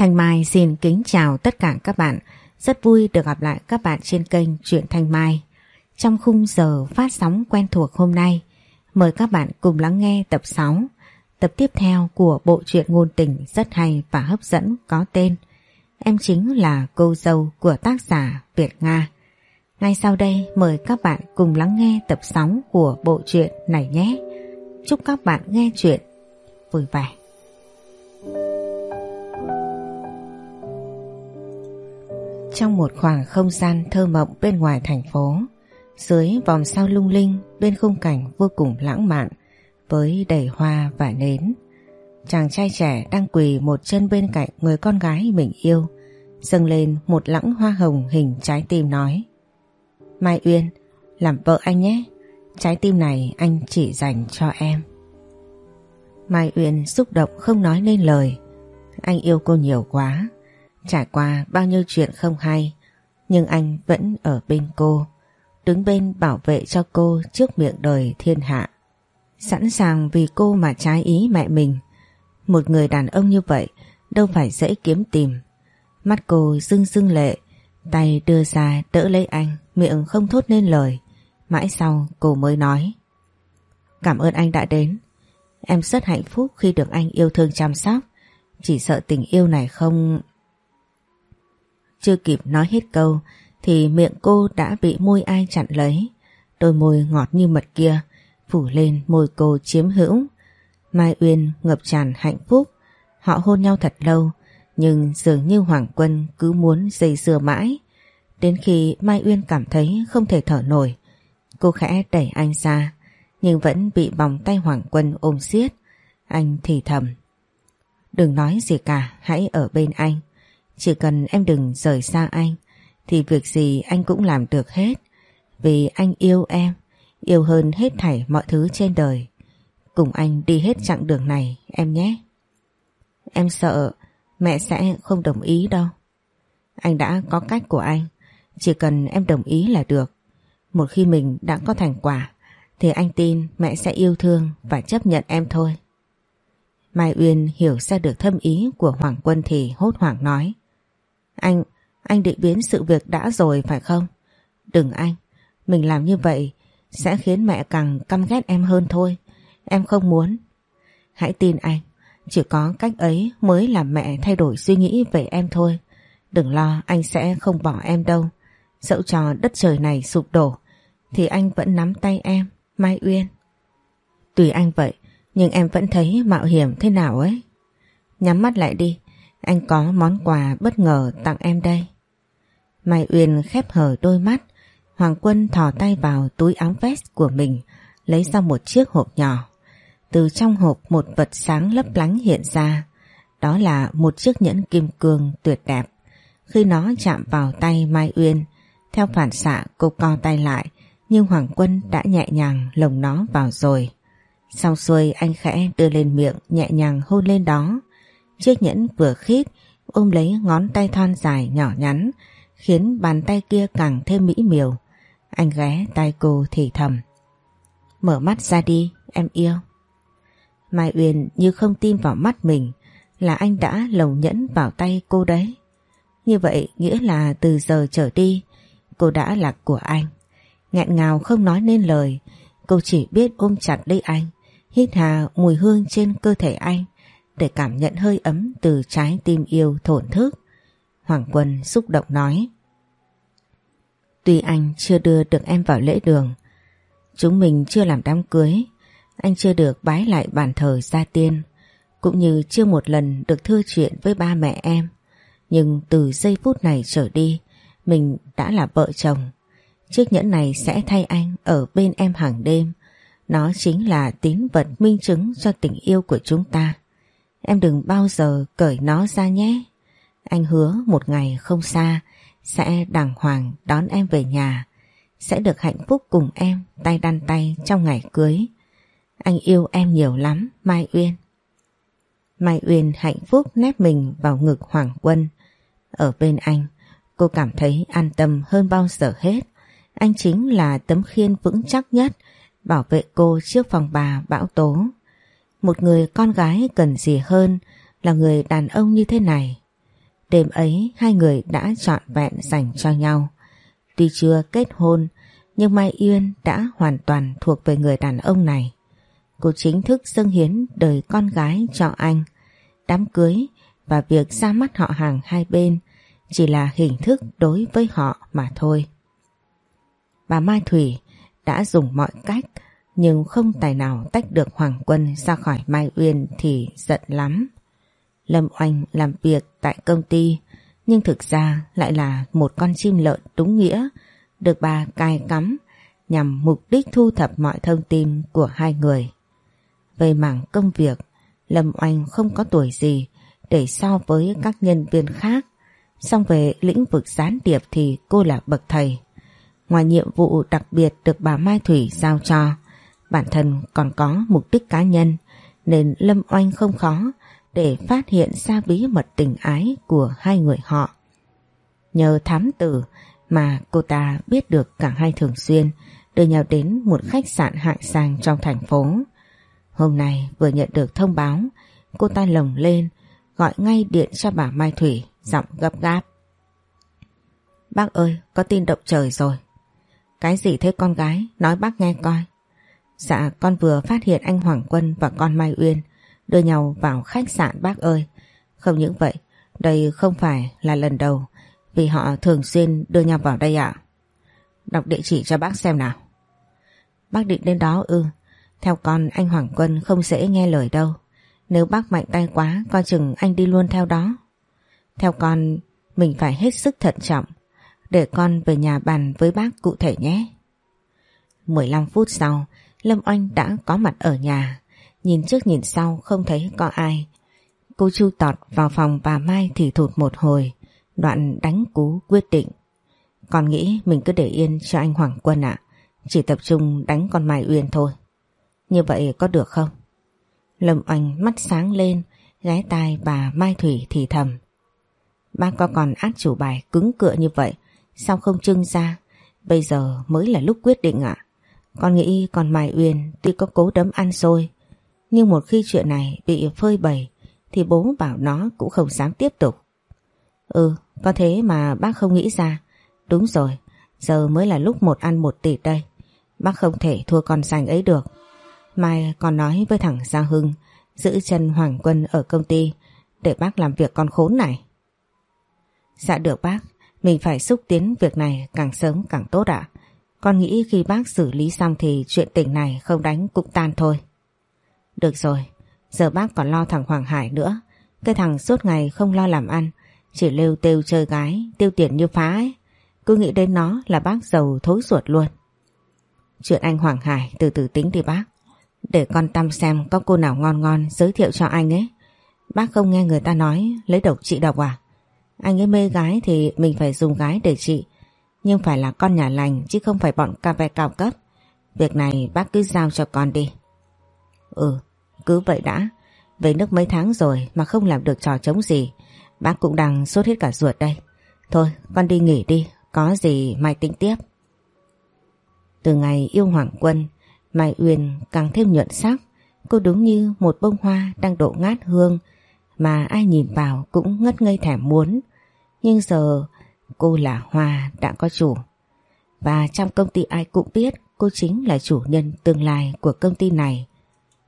Thanh Mai xin kính chào tất cả các bạn. Rất vui được gặp lại các bạn trên kênh Truyện Thanh Mai. Trong khung giờ phát sóng quen thuộc hôm nay, mời các bạn cùng lắng nghe tập 6, tập tiếp theo của bộ truyện ngôn tình rất hay và hấp dẫn có tên Em chính là cô dâu của tác giả Việt Nga. Ngay sau đây mời các bạn cùng lắng nghe tập 6 của bộ truyện này nhé. Chúc các bạn nghe chuyện vui vẻ. Trong một khoảng không gian thơ mộng bên ngoài thành phố, dưới vòng sao lung linh bên khung cảnh vô cùng lãng mạn với đầy hoa và nến. Chàng trai trẻ đang quỳ một chân bên cạnh người con gái mình yêu, dâng lên một lãng hoa hồng hình trái tim nói. Mai Uyên, làm vợ anh nhé, trái tim này anh chỉ dành cho em. Mai Uyên xúc động không nói nên lời, anh yêu cô nhiều quá, Trải qua bao nhiêu chuyện không hay, Nhưng anh vẫn ở bên cô, Đứng bên bảo vệ cho cô trước miệng đời thiên hạ. Sẵn sàng vì cô mà trái ý mẹ mình. Một người đàn ông như vậy Đâu phải dễ kiếm tìm. Mắt cô rưng rưng lệ, Tay đưa ra đỡ lấy anh, Miệng không thốt nên lời. Mãi sau cô mới nói, Cảm ơn anh đã đến. Em rất hạnh phúc khi được anh yêu thương chăm sóc. Chỉ sợ tình yêu này không chưa kịp nói hết câu thì miệng cô đã bị môi ai chặn lấy. Đôi môi ngọt như mật kia phủ lên môi cô chiếm hữu. Mai Uyên ngập tràn hạnh phúc. Họ hôn nhau thật lâu nhưng dường như Hoàng Quân cứ muốn dây dưa mãi. Đến khi Mai Uyên cảm thấy không thể thở nổi cô khẽ đẩy anh ra nhưng vẫn bị vòng tay Hoàng Quân ôm siết. Anh thì thầm. Đừng nói gì cả, hãy ở bên anh. Chỉ cần em đừng rời xa anh thì việc gì anh cũng làm được hết. Vì anh yêu em, yêu hơn hết thảy mọi thứ trên đời. Cùng anh đi hết chặng đường này em nhé. Em sợ mẹ sẽ không đồng ý đâu. Anh đã có cách của anh, chỉ cần em đồng ý là được. Một khi mình đã có thành quả thì anh tin mẹ sẽ yêu thương và chấp nhận em thôi. Mai Uyên hiểu ra được thâm ý của Hoàng Quân thì hốt hoảng nói. Anh, anh định biến sự việc đã rồi phải không? Đừng anh, mình làm như vậy sẽ khiến mẹ càng căm ghét em hơn thôi. Em không muốn. Hãy tin anh, chỉ có cách ấy mới làm mẹ thay đổi suy nghĩ về em thôi. Đừng lo anh sẽ không bỏ em đâu. Dẫu cho đất trời này sụp đổ thì anh vẫn nắm tay em, Mai Uyên. Tùy anh vậy, nhưng em vẫn thấy mạo hiểm thế nào ấy. Nhắm mắt lại đi, anh có món quà bất ngờ tặng em đây. Mai Uyên khép hờ đôi mắt, Hoàng Quân thò tay vào túi áo vest của mình, lấy ra một chiếc hộp nhỏ. Từ trong hộp một vật sáng lấp lánh hiện ra, đó là một chiếc nhẫn kim cương tuyệt đẹp. Khi nó chạm vào tay Mai Uyên, theo phản xạ cô co tay lại, nhưng Hoàng Quân đã nhẹ nhàng lồng nó vào rồi. Sau xuôi anh khẽ đưa lên miệng nhẹ nhàng hôn lên đó. Chiếc nhẫn vừa khít ôm lấy ngón tay thon dài nhỏ nhắn khiến bàn tay kia càng thêm mỹ miều. Anh ghé tay cô thì thầm. Mở mắt ra đi, em yêu. Mai Uyên như không tin vào mắt mình là anh đã lồng nhẫn vào tay cô đấy. Như vậy nghĩa là từ giờ trở đi cô đã là của anh. Nghẹn ngào không nói nên lời, cô chỉ biết ôm chặt lấy anh, hít hà mùi hương trên cơ thể anh để cảm nhận hơi ấm từ trái tim yêu thổn thức. Hoàng Quân xúc động nói. Tuy anh chưa đưa được em vào lễ đường, chúng mình chưa làm đám cưới, anh chưa được bái lại bàn thờ gia tiên, cũng như chưa một lần được thưa chuyện với ba mẹ em. Nhưng từ giây phút này trở đi, mình đã là vợ chồng. Chiếc nhẫn này sẽ thay anh ở bên em hàng đêm. Nó chính là tín vật minh chứng cho tình yêu của chúng ta. Em đừng bao giờ cởi nó ra nhé. Anh hứa một ngày không xa sẽ đàng hoàng đón em về nhà. Sẽ được hạnh phúc cùng em tay đan tay trong ngày cưới. Anh yêu em nhiều lắm Mai Uyên. Mai Uyên hạnh phúc nép mình vào ngực Hoàng Quân. Ở bên anh, cô cảm thấy an tâm hơn bao giờ hết. Anh chính là tấm khiên vững chắc nhất bảo vệ cô trước phòng bà bão tố. Một người con gái cần gì hơn là người đàn ông như thế này. Đêm ấy, hai người đã trọn vẹn dành cho nhau. Tuy chưa kết hôn, nhưng Mai Uyên đã hoàn toàn thuộc về người đàn ông này. Cô chính thức dâng hiến đời con gái cho anh. Đám cưới và việc ra mắt họ hàng hai bên chỉ là hình thức đối với họ mà thôi. Bà Mai Thủy đã dùng mọi cách nhưng không tài nào tách được Hoàng Quân ra khỏi Mai Uyên thì giận lắm. Lâm Oanh làm việc tại công ty nhưng thực ra lại là một con chim lợn đúng nghĩa được bà cài cắm nhằm mục đích thu thập mọi thông tin của hai người. Về mảng công việc, Lâm Oanh không có tuổi gì để so với các nhân viên khác. song về lĩnh vực gián điệp thì cô là bậc thầy. Ngoài nhiệm vụ đặc biệt được bà Mai Thủy giao cho, bản thân còn có mục đích cá nhân nên Lâm Oanh không khó để phát hiện ra bí mật tình ái của hai người họ. Nhờ thám tử mà cô ta biết được cả hai thường xuyên đưa nhau đến một khách sạn hạng sang trong thành phố. Hôm nay vừa nhận được thông báo, cô ta lồng lên, gọi ngay điện cho bà Mai Thủy, giọng gấp gáp. Bác ơi, có tin động trời rồi. Cái gì thế con gái, nói bác nghe coi. Dạ, con vừa phát hiện anh Hoàng Quân và con Mai Uyên đưa nhau vào khách sạn bác ơi. Không những vậy, đây không phải là lần đầu vì họ thường xuyên đưa nhau vào đây ạ. Đọc địa chỉ cho bác xem nào. Bác định đến đó ư. Theo con anh Hoàng Quân không dễ nghe lời đâu. Nếu bác mạnh tay quá coi chừng anh đi luôn theo đó. Theo con mình phải hết sức thận trọng để con về nhà bàn với bác cụ thể nhé. 15 phút sau Lâm Oanh đã có mặt ở nhà. Nhìn trước nhìn sau, không thấy có ai. Cô Chu tọt vào phòng bà Mai thì thụt một hồi. Đoạn đánh cú quyết định. Còn nghĩ mình cứ để yên cho anh Hoàng Quân ạ. Chỉ tập trung đánh con Mai Uyên thôi. Như vậy có được không? Lâm Oanh mắt sáng lên, Ghé tai bà Mai Thủy thì thầm. Bác có còn át chủ bài cứng cựa như vậy, Sao không trưng ra? Bây giờ mới là lúc quyết định ạ. Con nghĩ còn Mai Uyên tuy có cố đấm ăn xôi, Nhưng một khi chuyện này bị phơi bày, Thì bố bảo nó cũng không dám tiếp tục. Ừ có thế mà bác không nghĩ ra. Đúng rồi, Giờ mới là lúc một ăn một tỷ đây. Bác không thể thua con sành ấy được. Mai còn nói với thằng Giang Hưng, Giữ chân Hoàng Quân ở công ty, Để bác làm việc con khốn này. Dạ được bác, Mình phải xúc tiến việc này càng sớm càng tốt ạ. Con nghĩ khi bác xử lý xong Thì chuyện tình này không đánh cũng tan thôi. Được rồi, Giờ bác còn lo thằng Hoàng Hải nữa. Cái thằng suốt ngày không lo làm ăn, chỉ lêu têu chơi gái, Tiêu tiền như phá ấy. Cứ nghĩ đến nó là bác giàu thối ruột luôn. Chuyện anh Hoàng Hải từ từ tính đi bác. Để con tâm xem có cô nào ngon ngon giới thiệu cho anh ấy. Bác không nghe người ta nói, lấy độc trị độc à? Anh ấy mê gái thì mình phải dùng gái để trị nhưng phải là con nhà lành chứ không phải bọn cà ve cao cấp Việc này bác cứ giao cho con đi Ừ cứ vậy đã Về nước mấy tháng rồi mà không làm được trò chống gì Bác cũng đang sốt hết cả ruột đây. Thôi con đi nghỉ đi, có gì mai tính tiếp. Từ ngày yêu Hoàng Quân, Mai Uyên càng thêm nhuận sắc. Cô đúng như một bông hoa đang độ ngát hương mà ai nhìn vào cũng ngất ngây thèm muốn. Nhưng giờ cô là hoa đã có chủ. Và trong công ty ai cũng biết cô chính là chủ nhân tương lai của công ty này.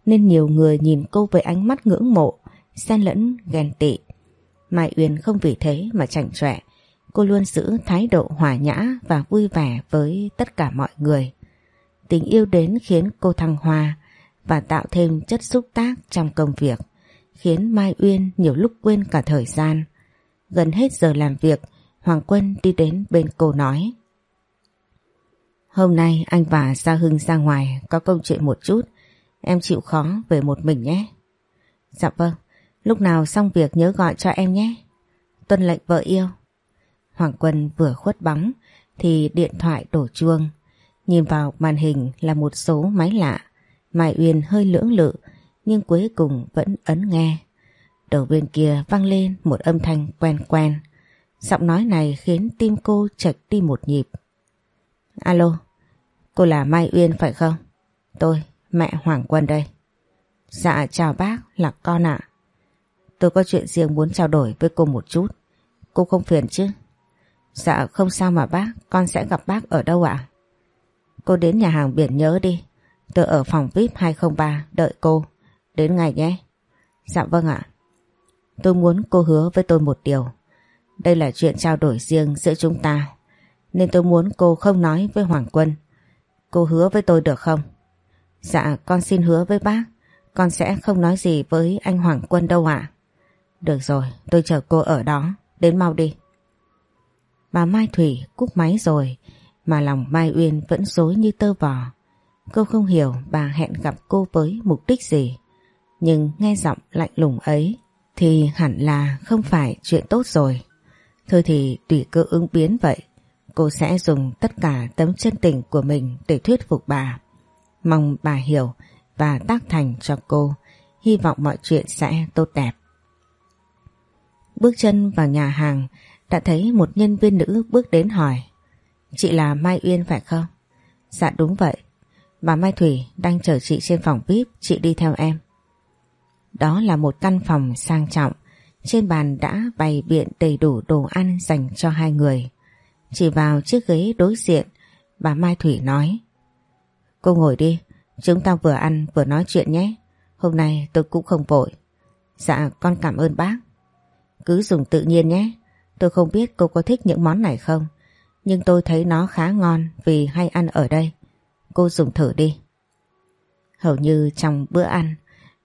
Nên nhiều người nhìn cô với ánh mắt ngưỡng mộ, xen lẫn ghen tị. Mai Uyên không vì thế mà chảnh chọe. Cô luôn giữ thái độ hòa nhã và vui vẻ với tất cả mọi người. Tình yêu đến khiến cô thăng hoa và tạo thêm chất xúc tác trong công việc, khiến Mai Uyên nhiều lúc quên cả thời gian. Gần hết giờ làm việc, Hoàng Quân đi đến bên cô nói. Hôm nay anh và Gia Hưng ra ngoài có công chuyện một chút, em chịu khó về một mình nhé. Dạ vâng, Lúc nào xong việc nhớ gọi cho em nhé. Tuân lệnh vợ yêu. Hoàng Quân vừa khuất bóng thì điện thoại đổ chuông. Nhìn vào màn hình là một số máy lạ. Mai Uyên hơi lưỡng lự nhưng cuối cùng vẫn ấn nghe. Đầu bên kia vang lên một âm thanh quen quen. Giọng nói này khiến tim cô chạch đi một nhịp. Alo, cô là Mai Uyên phải không? Tôi, mẹ Hoàng Quân đây. Dạ chào bác, là con ạ. Tôi có chuyện riêng muốn trao đổi với cô một chút. cô không phiền chứ? Dạ không sao mà bác, con sẽ gặp bác ở đâu ạ? Cô đến nhà hàng biển nhớ đi, tôi ở phòng VIP 203 đợi cô, đến ngày nhé. Dạ vâng ạ. Tôi muốn cô hứa với tôi một điều. Đây là chuyện trao đổi riêng giữa chúng ta, nên tôi muốn cô không nói với Hoàng Quân. Cô hứa với tôi được không? Dạ con xin hứa với bác, con sẽ không nói gì với anh Hoàng Quân đâu ạ. Được rồi, tôi chờ cô ở đó, đến mau đi. Bà Mai Thủy cúp máy rồi mà lòng Mai Uyên vẫn dối như tơ vò. Cô không hiểu bà hẹn gặp cô với mục đích gì. Nhưng nghe giọng lạnh lùng ấy thì hẳn là không phải chuyện tốt rồi. Thôi thì tùy cơ ứng biến vậy. Cô sẽ dùng tất cả tấm chân tình của mình để thuyết phục bà. Mong bà hiểu và tác thành cho cô. Hy vọng mọi chuyện sẽ tốt đẹp. Bước chân vào nhà hàng, đã thấy một nhân viên nữ bước đến hỏi, Chị là Mai Uyên phải không? Dạ đúng vậy Bà Mai Thủy đang chờ chị trên phòng VIP Chị đi theo em Đó là một căn phòng sang trọng trên bàn đã bày biện đầy đủ đồ ăn dành cho hai người. Chỉ vào chiếc ghế đối diện, Bà Mai Thủy nói, Cô ngồi đi, Chúng ta vừa ăn vừa nói chuyện nhé. Hôm nay tôi cũng không vội. Dạ con cảm ơn bác. Cứ dùng tự nhiên nhé. Tôi không biết cô có thích những món này không, Nhưng tôi thấy nó khá ngon Vì hay ăn ở đây. Cô dùng thử đi. Hầu như trong bữa ăn,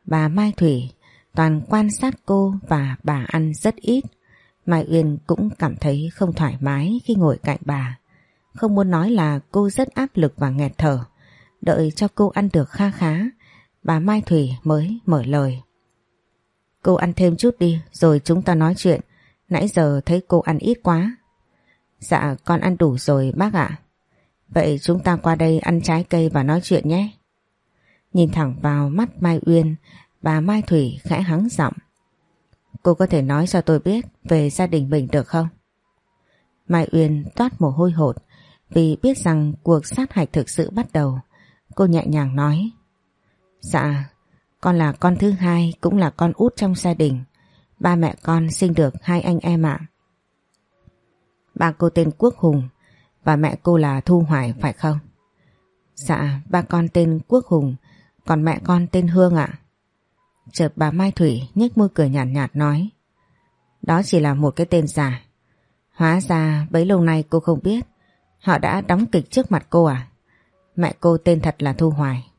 Bà Mai Thủy toàn quan sát cô Và bà ăn rất ít Mai Uyên cũng cảm thấy không thoải mái Khi ngồi cạnh bà Không muốn nói là cô rất áp lực và nghẹt thở Đợi cho cô ăn được kha khá Bà Mai Thủy mới mở lời Cô ăn thêm chút đi Rồi chúng ta nói chuyện Nãy giờ thấy cô ăn ít quá. Dạ con ăn đủ rồi bác ạ. Vậy chúng ta qua đây ăn trái cây và nói chuyện nhé. Nhìn thẳng vào mắt Mai Uyên, bà Mai Thủy khẽ hắng giọng. Cô có thể nói cho tôi biết về gia đình mình được không? Mai Uyên toát mồ hôi hột vì biết rằng cuộc sát hạch thực sự bắt đầu. Cô nhẹ nhàng nói. Dạ, con là con thứ hai cũng là con út trong gia đình. Ba mẹ con sinh được hai anh em ạ. Ba cô tên Quốc Hùng và mẹ cô là Thu Hoài phải không? Dạ, ba con tên Quốc Hùng, còn mẹ con tên Hương ạ. Chợt bà Mai Thủy nhếch môi cười nhạt nhạt nói. Đó chỉ là một cái tên giả. Hóa ra bấy lâu nay cô không biết. Họ đã đóng kịch trước mặt cô à? Mẹ cô tên thật là Thu Hoài.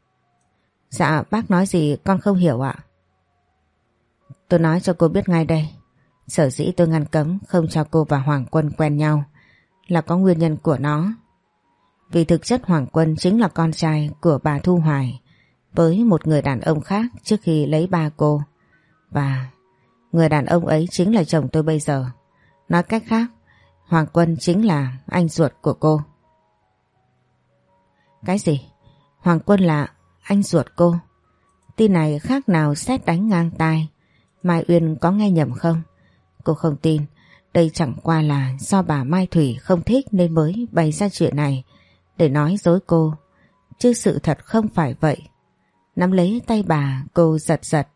Dạ bác nói gì con không hiểu ạ. Tôi nói cho cô biết ngay đây. Sở dĩ tôi ngăn cấm không cho cô và Hoàng Quân quen nhau là có nguyên nhân của nó. Vì thực chất Hoàng Quân chính là con trai của bà Thu Hoài với một người đàn ông khác trước khi lấy ba cô. Và người đàn ông ấy chính là chồng tôi bây giờ. Nói cách khác, Hoàng Quân chính là anh ruột của cô. Cái gì? Hoàng Quân là anh ruột cô? Tin này khác nào xét đánh ngang tai Mai Uyên có nghe nhầm không? Cô không tin, đây chẳng qua là do bà Mai Thủy không thích nên mới bày ra chuyện này để nói dối cô. Chứ sự thật không phải vậy. Nắm lấy tay bà, cô giật giật.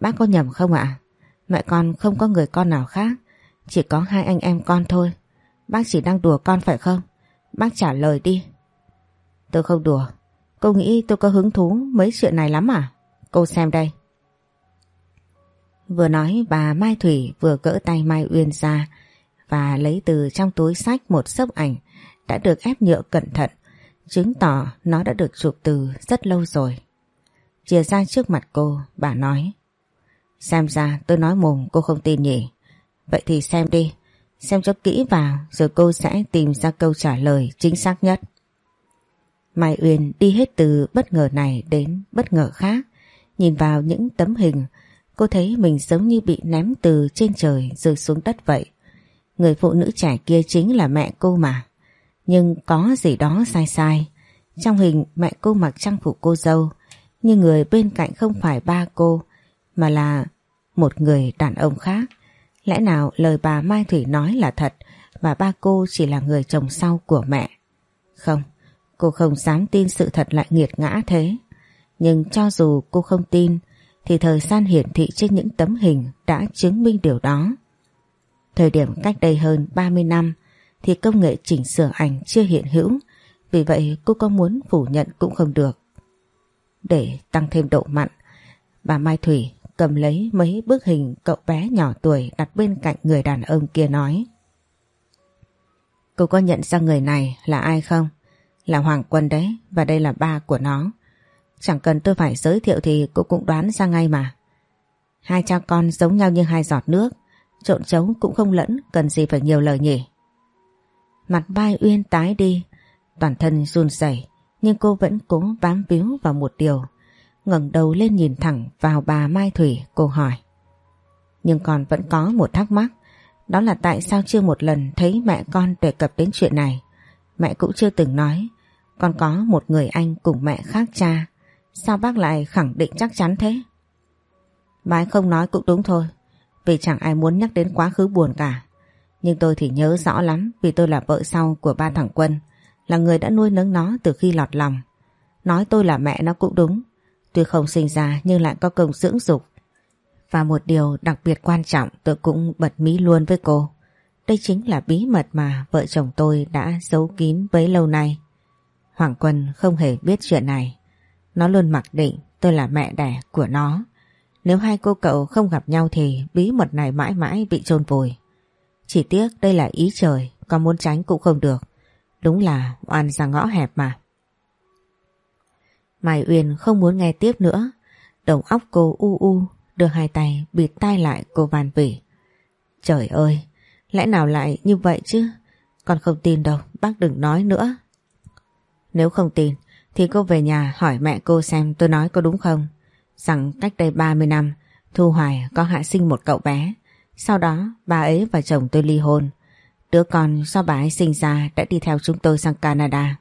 Bác có nhầm không ạ? Mẹ con không có người con nào khác, chỉ có hai anh em con thôi. Bác chỉ đang đùa con phải không? Bác trả lời đi. Tôi không đùa. Cô nghĩ tôi có hứng thú mấy chuyện này lắm à? Cô xem đây. Vừa nói bà Mai Thủy vừa gỡ tay Mai Uyên ra và lấy từ trong túi sách một sấp ảnh đã được ép nhựa cẩn thận, chứng tỏ nó đã được chụp từ rất lâu rồi. Chia ra trước mặt cô, bà nói Xem ra tôi nói mồm cô không tin nhỉ Vậy thì xem đi Xem cho kỹ vào Rồi cô sẽ tìm ra câu trả lời chính xác nhất Mai Uyên đi hết từ bất ngờ này đến bất ngờ khác Nhìn vào những tấm hình Cô thấy mình giống như bị ném từ trên trời rơi xuống đất vậy. Người phụ nữ trẻ kia chính là mẹ cô mà. Nhưng có gì đó sai sai. Trong hình mẹ cô mặc trang phục cô dâu. Nhưng người bên cạnh không phải ba cô mà là một người đàn ông khác. Lẽ nào lời bà Mai Thủy nói là thật và ba cô chỉ là người chồng sau của mẹ? Không, cô không dám tin sự thật lại nghiệt ngã thế. Nhưng cho dù cô không tin thì thời gian hiển thị trên những tấm hình đã chứng minh điều đó. Thời điểm cách đây hơn 30 năm thì công nghệ chỉnh sửa ảnh chưa hiện hữu, vì vậy cô có muốn phủ nhận cũng không được. Để tăng thêm độ mặn, bà Mai Thủy cầm lấy mấy bức hình cậu bé nhỏ tuổi đặt bên cạnh người đàn ông kia nói. Cô có nhận ra người này là ai không? Là Hoàng Quân đấy và đây là ba của nó. Chẳng cần tôi phải giới thiệu thì cô cũng đoán ra ngay mà. Hai cha con giống nhau như hai giọt nước, trộn trống cũng không lẫn, cần gì phải nhiều lời nhỉ. Mặt vai Uyên tái đi, toàn thân run rẩy nhưng cô vẫn cố bám víu vào một điều. ngẩng đầu lên nhìn thẳng vào bà Mai Thủy, cô hỏi. Nhưng còn vẫn có một thắc mắc, đó là tại sao chưa một lần thấy mẹ con đề cập đến chuyện này. Mẹ cũng chưa từng nói, con có một người anh cùng mẹ khác cha. Sao bác lại khẳng định chắc chắn thế? Bà ấy không nói cũng đúng thôi, vì chẳng ai muốn nhắc đến quá khứ buồn cả. Nhưng tôi thì nhớ rõ lắm vì tôi là vợ sau của ba thằng Quân, là người đã nuôi nấng nó từ khi lọt lòng. Nói tôi là mẹ nó cũng đúng, tuy không sinh ra nhưng lại có công dưỡng dục. Và một điều đặc biệt quan trọng tôi cũng bật mí luôn với cô. Đây chính là bí mật mà vợ chồng tôi đã giấu kín bấy lâu nay. Hoàng Quân không hề biết chuyện này. Nó luôn mặc định tôi là mẹ đẻ của nó. Nếu hai cô cậu không gặp nhau thì bí mật này mãi mãi bị chôn vùi. Chỉ tiếc đây là ý trời, có muốn tránh cũng không được. Đúng là oan ra ngõ hẹp mà. Mai Uyên không muốn nghe tiếp nữa. Đầu óc cô u u, đưa hai tay bịt tai lại cô van vỉ. Trời ơi, lẽ nào lại như vậy chứ? Con không tin đâu, bác đừng nói nữa. Nếu không tin, thì cô về nhà hỏi mẹ cô xem tôi nói có đúng không. Rằng cách đây 30 năm, Thu Hoài có hạ sinh một cậu bé. Sau đó bà ấy và chồng tôi ly hôn. Đứa con do bà ấy sinh ra đã đi theo chúng tôi sang Canada.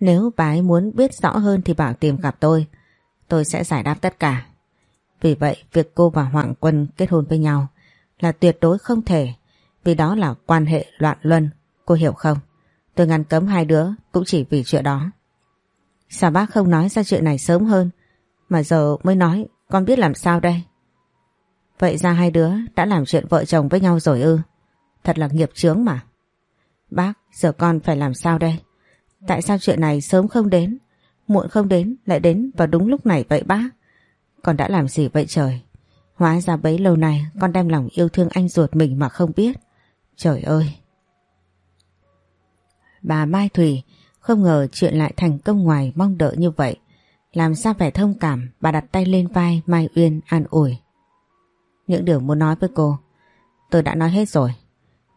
Nếu bà ấy muốn biết rõ hơn thì bảo tìm gặp tôi. Tôi sẽ giải đáp tất cả. Vì vậy, việc cô và Hoàng Quân kết hôn với nhau là tuyệt đối không thể, vì đó là quan hệ loạn luân. Cô hiểu không? Tôi ngăn cấm hai đứa cũng chỉ vì chuyện đó. Sao bác không nói ra chuyện này sớm hơn mà giờ mới nói, con biết làm sao đây? Vậy ra hai đứa đã làm chuyện vợ chồng với nhau rồi ư? Thật là nghiệp chướng mà. Bác, giờ con phải làm sao đây? Tại sao chuyện này sớm không đến, muộn không đến, lại đến vào đúng lúc này vậy bác? Con đã làm gì vậy trời? Hóa ra bấy lâu này con đem lòng yêu thương anh ruột mình mà không biết. Trời ơi! Bà Mai Thủy không ngờ chuyện lại thành công ngoài mong đợi như vậy. Làm sao vẻ thông cảm, bà đặt tay lên vai Mai Uyên an ủi. Những điều muốn nói với cô, tôi đã nói hết rồi.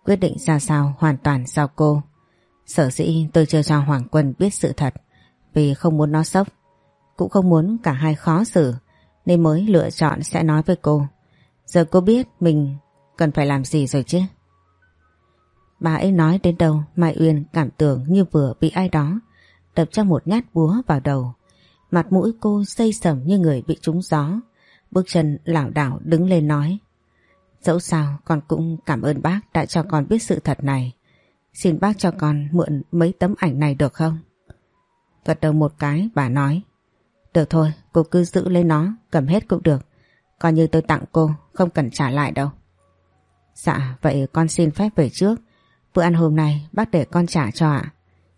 Quyết định ra sao hoàn toàn do cô. Sở dĩ tôi chưa cho Hoàng Quân biết sự thật, vì không muốn nó sốc. Cũng không muốn cả hai khó xử, nên mới lựa chọn sẽ nói với cô. Giờ cô biết mình cần phải làm gì rồi chứ. Bà ấy nói đến đâu, Mai Uyên cảm tưởng như vừa bị ai đó đập cho một nhát búa vào đầu. Mặt mũi cô xây sầm như người bị trúng gió. Bước chân lảo đảo đứng lên nói. Dẫu sao con cũng cảm ơn bác đã cho con biết sự thật này. Xin bác cho con mượn mấy tấm ảnh này được không? Gật đầu một cái bà nói. Được thôi, cô cứ giữ lấy nó, cầm hết cũng được. Coi như tôi tặng cô, không cần trả lại đâu. Dạ, vậy con xin phép về trước. Bữa ăn hôm nay bác để con trả cho ạ.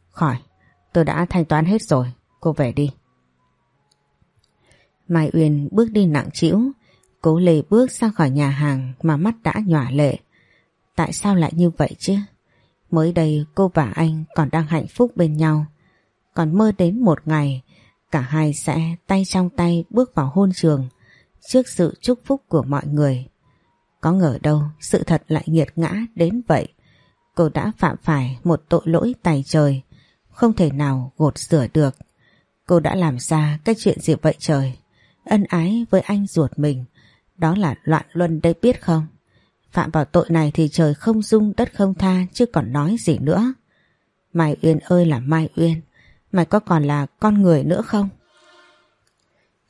Khỏi, tôi đã thanh toán hết rồi, cô về đi. Mai Uyên bước đi nặng trĩu, cố lê bước ra khỏi nhà hàng mà mắt đã nhòa lệ. Tại sao lại như vậy chứ? Mới đây cô và anh còn đang hạnh phúc bên nhau, còn mơ đến một ngày cả hai sẽ tay trong tay bước vào hôn trường trước sự chúc phúc của mọi người. Có ngờ đâu sự thật lại nghiệt ngã đến vậy. Cô đã phạm phải một tội lỗi tài trời, không thể nào gột rửa được. Cô đã làm ra cái chuyện gì vậy trời? Ân ái với anh ruột mình, đó là loạn luân đây biết không? Phạm vào tội này thì trời không dung đất không tha chứ còn nói gì nữa. Mai Uyên ơi là Mai Uyên, mày có còn là con người nữa không?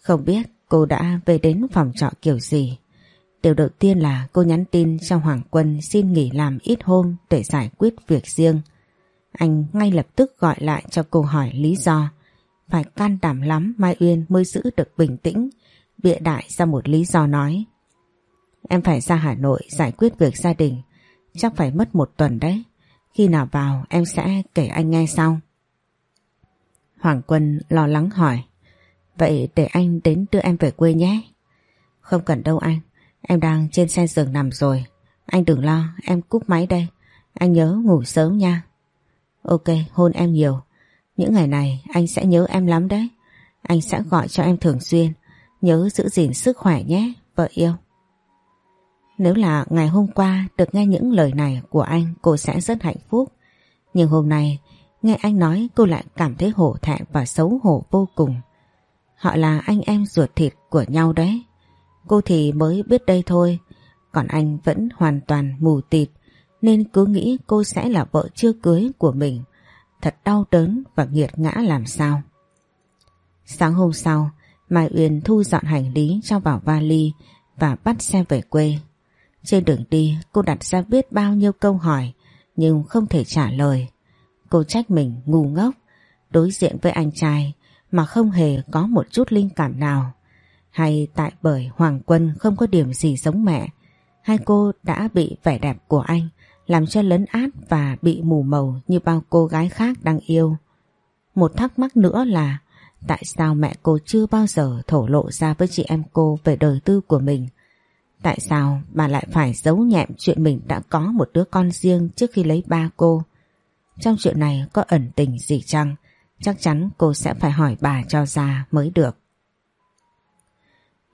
Không biết cô đã về đến phòng trọ kiểu gì. Điều đầu tiên là cô nhắn tin cho Hoàng Quân xin nghỉ làm ít hôm để giải quyết việc riêng. Anh ngay lập tức gọi lại cho cô hỏi lý do. Phải can đảm lắm Mai Uyên mới giữ được bình tĩnh, bịa đại ra một lý do nói. Em phải ra Hà Nội giải quyết việc gia đình. chắc phải mất một tuần đấy. Khi nào vào em sẽ kể anh nghe sau. Hoàng Quân lo lắng hỏi. Vậy để anh đến đưa em về quê nhé. Không cần đâu anh. Em đang trên xe giường nằm rồi. Anh đừng lo, em cúp máy đây. Anh nhớ ngủ sớm nha. Ok, hôn em nhiều. Những ngày này anh sẽ nhớ em lắm đấy. Anh sẽ gọi cho em thường xuyên. Nhớ giữ gìn sức khỏe nhé, vợ yêu. Nếu là ngày hôm qua được nghe những lời này của anh cô sẽ rất hạnh phúc. Nhưng hôm nay nghe anh nói cô lại cảm thấy hổ thẹn và xấu hổ vô cùng. Họ là anh em ruột thịt của nhau đấy. Cô thì mới biết đây thôi, còn anh vẫn hoàn toàn mù tịt nên cứ nghĩ cô sẽ là vợ chưa cưới của mình. Thật đau đớn và nghiệt ngã làm sao. Sáng hôm sau, Mai Uyên thu dọn hành lý cho vào vali và bắt xe về quê. Trên đường đi cô đặt ra biết bao nhiêu câu hỏi nhưng không thể trả lời. Cô trách mình ngu ngốc, đối diện với anh trai mà không hề có một chút linh cảm nào. Hay tại bởi Hoàng Quân không có điểm gì giống mẹ, hay cô đã bị vẻ đẹp của anh làm cho lấn át và bị mù màu như bao cô gái khác đang yêu. Một thắc mắc nữa là tại sao mẹ cô chưa bao giờ thổ lộ ra với chị em cô về đời tư của mình Tại sao bà lại phải giấu nhẹm chuyện mình đã có một đứa con riêng trước khi lấy ba cô? Trong chuyện này có ẩn tình gì chăng? Chắc chắn cô sẽ phải hỏi bà cho ra mới được.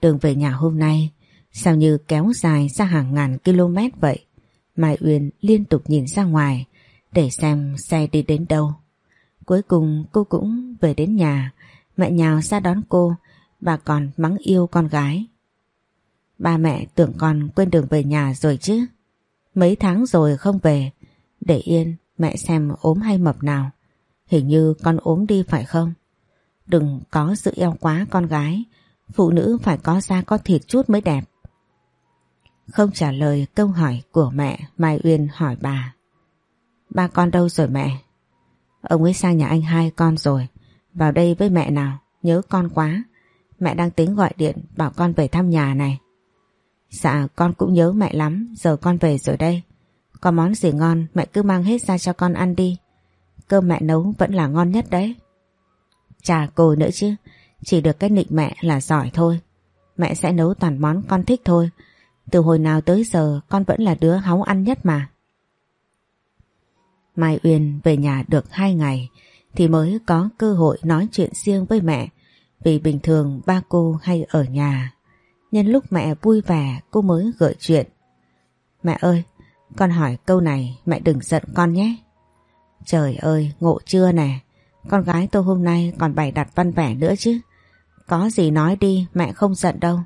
Đường về nhà hôm nay sao như kéo dài ra hàng ngàn km vậy? Mai Uyên liên tục nhìn ra ngoài để xem xe đi đến đâu. Cuối cùng cô cũng về đến nhà, mẹ nhào ra đón cô, bà còn mắng yêu con gái. Ba mẹ tưởng con quên đường về nhà rồi chứ. Mấy tháng rồi không về. Để yên mẹ xem ốm hay mập nào. Hình như con ốm đi phải không? Đừng có giữ eo quá con gái. Phụ nữ phải có da có thịt chút mới đẹp. Không trả lời câu hỏi của mẹ Mai Uyên hỏi bà. Ba con đâu rồi mẹ? Ông ấy sang nhà anh hai con rồi. Vào đây với mẹ nào. Nhớ con quá. Mẹ đang tính gọi điện bảo con về thăm nhà này. Dạ con cũng nhớ mẹ lắm, Giờ con về rồi đây. Có món gì ngon, mẹ cứ mang hết ra cho con ăn đi. Cơm mẹ nấu vẫn là ngon nhất đấy. Chà, cô nữa chứ. Chỉ được cái nịnh mẹ là giỏi thôi. Mẹ sẽ nấu toàn món con thích thôi. Từ hồi nào tới giờ, Con vẫn là đứa háu ăn nhất mà. Mai Uyên về nhà được hai ngày. Thì mới có cơ hội nói chuyện riêng với mẹ Vì bình thường ba cô hay ở nhà Nhân lúc mẹ vui vẻ cô mới gợi chuyện. Mẹ ơi, con hỏi câu này mẹ đừng giận con nhé. Trời ơi, ngộ chưa nè. Con gái tôi hôm nay còn bày đặt văn vẻ nữa chứ. Có gì nói đi, mẹ không giận đâu.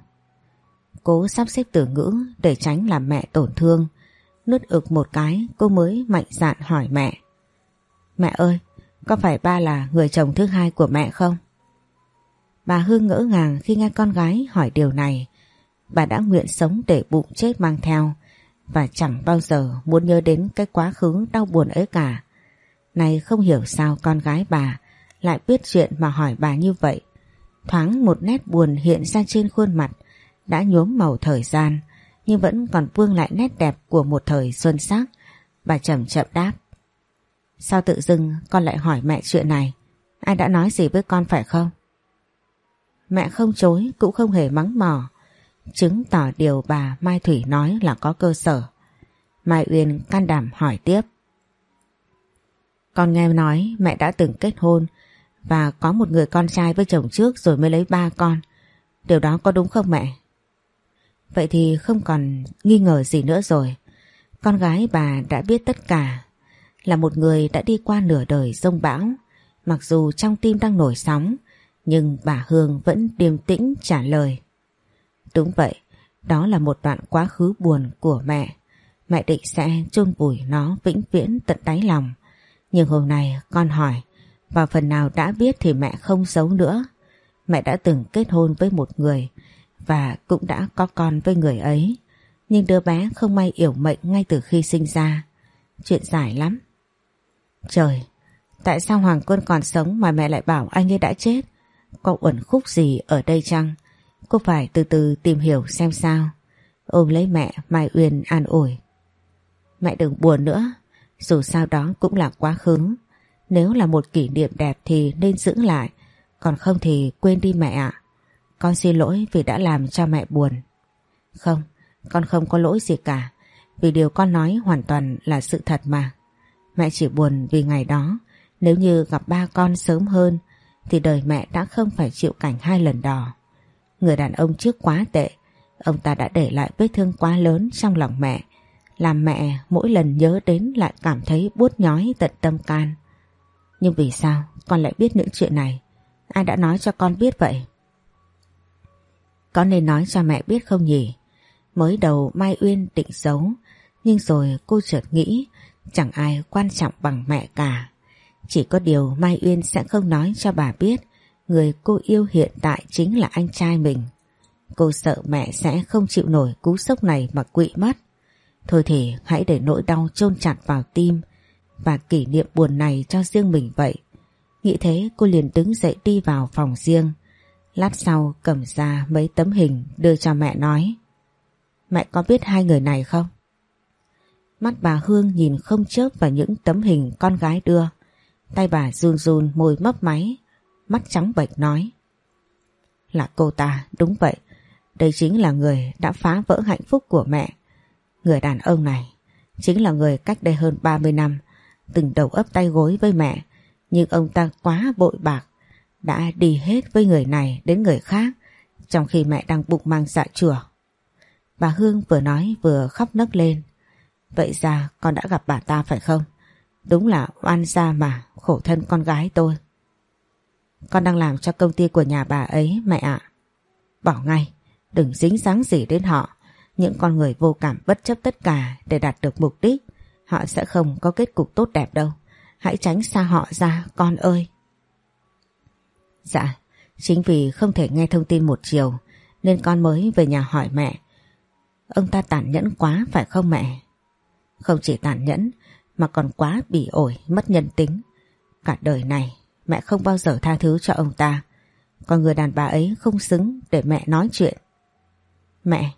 Cố sắp xếp từ ngữ để tránh làm mẹ tổn thương. Nứt ực một cái cô mới mạnh dạn hỏi mẹ. Mẹ ơi, có phải ba là người chồng thứ hai của mẹ không? Bà Hương ngỡ ngàng khi nghe con gái hỏi điều này bà đã nguyện sống để bụng chết mang theo, và chẳng bao giờ muốn nhớ đến cái quá khứ đau buồn ấy cả. Này không hiểu sao con gái bà lại biết chuyện mà hỏi bà như vậy. Thoáng một nét buồn hiện ra trên khuôn mặt, đã nhuốm màu thời gian, nhưng vẫn còn vương lại nét đẹp của một thời xuân sắc. Bà chậm chậm đáp. Sao tự dưng con lại hỏi mẹ chuyện này? Ai đã nói gì với con phải không? Mẹ không chối, cũng không hề mắng mỏ chứng tỏ điều bà Mai Thủy nói là có cơ sở. Mai Uyên can đảm hỏi tiếp. Con nghe nói mẹ đã từng kết hôn và có một người con trai với chồng trước rồi mới lấy ba con. Điều đó có đúng không mẹ? Vậy thì không còn nghi ngờ gì nữa rồi. Con gái bà đã biết tất cả. Là một người đã đi qua nửa đời rông bão. Mặc dù trong tim đang nổi sóng, nhưng bà Hương vẫn điềm tĩnh trả lời. Đúng vậy, đó là một đoạn quá khứ buồn của mẹ. Mẹ định sẽ chôn vùi nó vĩnh viễn tận đáy lòng. Nhưng hôm nay con hỏi, và phần nào đã biết thì mẹ không giấu nữa. Mẹ đã từng kết hôn với một người và cũng đã có con với người ấy. Nhưng đứa bé không may yểu mệnh ngay từ khi sinh ra. Chuyện dài lắm. Trời, tại sao Hoàng Quân còn sống mà mẹ lại bảo anh ấy đã chết? Có uẩn khúc gì ở đây chăng? Cô phải từ từ tìm hiểu xem sao Ôm lấy mẹ Mai Uyên an ủi Mẹ đừng buồn nữa, dù sao đó cũng là quá khứ. Nếu là một kỷ niệm đẹp thì nên giữ lại, còn không thì quên đi mẹ ạ. Con xin lỗi vì đã làm cho mẹ buồn. Không, con không có lỗi gì cả, vì điều con nói hoàn toàn là sự thật mà. Mẹ chỉ buồn vì ngày đó, nếu như gặp ba con sớm hơn thì đời mẹ đã không phải chịu cảnh hai lần đỏ. Người đàn ông trước quá tệ, ông ta đã để lại vết thương quá lớn trong lòng mẹ, làm mẹ mỗi lần nhớ đến lại cảm thấy buốt nhói tận tâm can. Nhưng vì sao con lại biết những chuyện này? Ai đã nói cho con biết vậy? Có nên nói cho mẹ biết không nhỉ? Mới đầu Mai Uyên định giấu, nhưng rồi cô chợt nghĩ chẳng ai quan trọng bằng mẹ cả. Chỉ có điều Mai Uyên sẽ không nói cho bà biết, người cô yêu hiện tại chính là anh trai mình. Cô sợ mẹ sẽ không chịu nổi cú sốc này mà quỵ mất. Thôi thì hãy để nỗi đau chôn chặt vào tim và kỷ niệm buồn này cho riêng mình vậy. Nghĩ thế, cô liền đứng dậy đi vào phòng riêng. Lát sau, cầm ra mấy tấm hình đưa cho mẹ nói. Mẹ có biết hai người này không? Mắt bà Hương nhìn không chớp vào những tấm hình con gái đưa. Tay bà run run môi mấp máy, mắt trắng bệch nói. Là cô ta, đúng vậy. Đây chính là người đã phá vỡ hạnh phúc của mẹ. Người đàn ông này chính là người cách đây hơn 30 năm từng đầu ấp tay gối với mẹ nhưng ông ta quá bội bạc đã đi hết với người này đến người khác trong khi mẹ đang bụng mang dạ chùa. Bà Hương vừa nói vừa khóc nấc lên. Vậy ra con đã gặp bà ta phải không? Đúng là oan gia mà, khổ thân con gái tôi. Con đang làm cho công ty của nhà bà ấy mẹ ạ. Bỏ ngay, đừng dính dáng gì đến họ. Những con người vô cảm bất chấp tất cả để đạt được mục đích. Họ sẽ không có kết cục tốt đẹp đâu. Hãy tránh xa họ ra con ơi. Dạ, chính vì không thể nghe thông tin một chiều nên con mới về nhà hỏi mẹ. Ông ta tàn nhẫn quá phải không mẹ? Không chỉ tàn nhẫn mà còn quá bỉ ổi, mất nhân tính. Cả đời này mẹ không bao giờ tha thứ cho ông ta. Còn người đàn bà ấy không xứng để mẹ nói chuyện. Mẹ,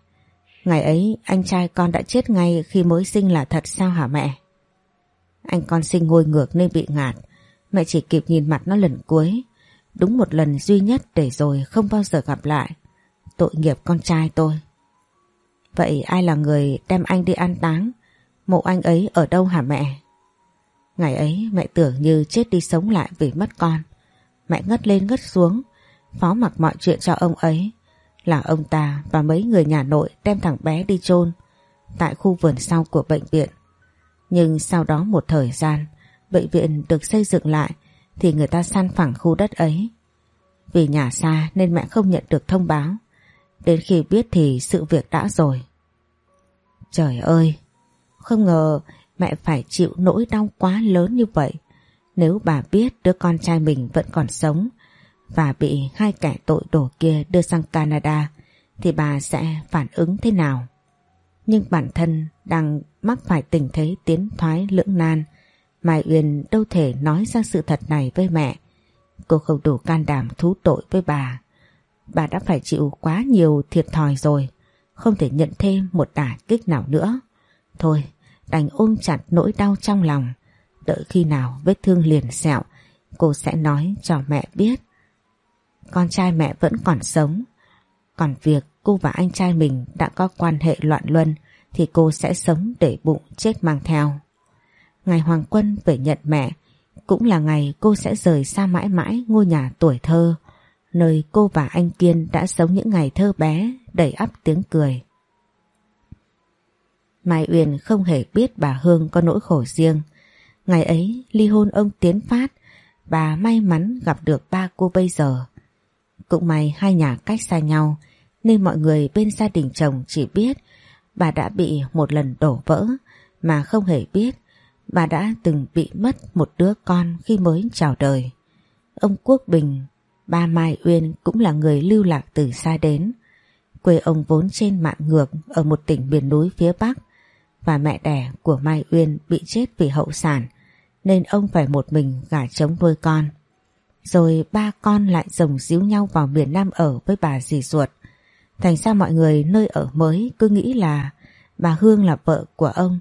ngày ấy anh trai con đã chết ngay khi mới sinh là thật sao hả mẹ? Anh con sinh ngôi ngược nên bị ngạt. Mẹ chỉ kịp nhìn mặt nó lần cuối. Đúng một lần duy nhất để rồi không bao giờ gặp lại. Tội nghiệp con trai tôi. Vậy ai là người đem anh đi an táng? Mộ anh ấy ở đâu hả mẹ? Ngày ấy mẹ tưởng như chết đi sống lại vì mất con. Mẹ ngất lên ngất xuống, phó mặc mọi chuyện cho ông ấy. Là ông ta và mấy người nhà nội đem thằng bé đi chôn tại khu vườn sau của bệnh viện. Nhưng sau đó một thời gian, bệnh viện được xây dựng lại thì người ta san phẳng khu đất ấy. Vì nhà xa nên mẹ không nhận được thông báo. Đến khi biết thì sự việc đã rồi. Trời ơi, không ngờ mẹ phải chịu nỗi đau quá lớn như vậy. Nếu bà biết đứa con trai mình vẫn còn sống và bị hai kẻ tội đồ kia đưa sang Canada thì bà sẽ phản ứng thế nào? Nhưng bản thân đang mắc phải tình thế tiến thoái lưỡng nan Mai Uyên đâu thể nói ra sự thật này với mẹ. Cô không đủ can đảm thú tội với bà. Bà đã phải chịu quá nhiều thiệt thòi rồi, không thể nhận thêm một đả kích nào nữa. Thôi, đành ôm chặt nỗi đau trong lòng. Đợi khi nào vết thương liền sẹo, cô sẽ nói cho mẹ biết. Con trai mẹ vẫn còn sống. Còn việc cô và anh trai mình đã có quan hệ loạn luân thì cô sẽ sống để bụng chết mang theo. Ngày Hoàng Quân về nhận mẹ cũng là ngày cô sẽ rời xa mãi mãi ngôi nhà tuổi thơ nơi cô và anh Kiên đã sống những ngày thơ bé đầy ắp tiếng cười. Mai Uyên không hề biết bà Hương có nỗi khổ riêng. Ngày ấy ly hôn ông Tiến Phát bà may mắn gặp được ba cô bây giờ. Cũng may hai nhà cách xa nhau nên mọi người bên gia đình chồng chỉ biết bà đã bị một lần đổ vỡ mà không hề biết bà đã từng bị mất một đứa con khi mới chào đời. Ông Quốc Bình, ba Mai Uyên cũng là người lưu lạc từ xa đến. Quê ông vốn trên mạng ngược ở một tỉnh miền núi phía Bắc và mẹ đẻ của Mai Uyên bị chết vì hậu sản, nên ông phải một mình gả trống nuôi con. Rồi ba con lại rồng díu nhau vào miền Nam ở với bà dì ruột. Thành ra mọi người nơi ở mới cứ nghĩ là bà Hương là vợ của ông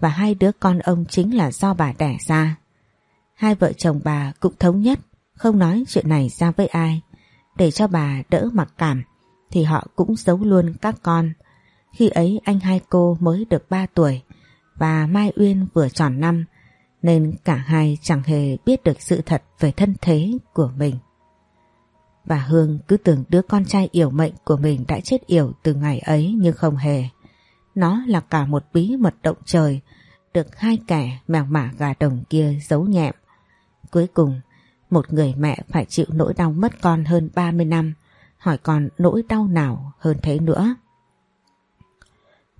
và hai đứa con ông chính là do bà đẻ ra. Hai vợ chồng bà cũng thống nhất không nói chuyện này ra với ai để cho bà đỡ mặc cảm thì họ cũng giấu luôn các con. Khi ấy anh hai cô mới được 3 tuổi và Mai Uyên vừa tròn năm nên cả hai chẳng hề biết được sự thật về thân thế của mình. Bà Hương cứ tưởng đứa con trai yểu mệnh của mình đã chết yểu từ ngày ấy nhưng không hề. Nó là cả một bí mật động trời được hai kẻ mèo mả gà đồng kia giấu nhẹm. Cuối cùng, một người mẹ phải chịu nỗi đau mất con hơn 30 năm, hỏi còn nỗi đau nào hơn thế nữa.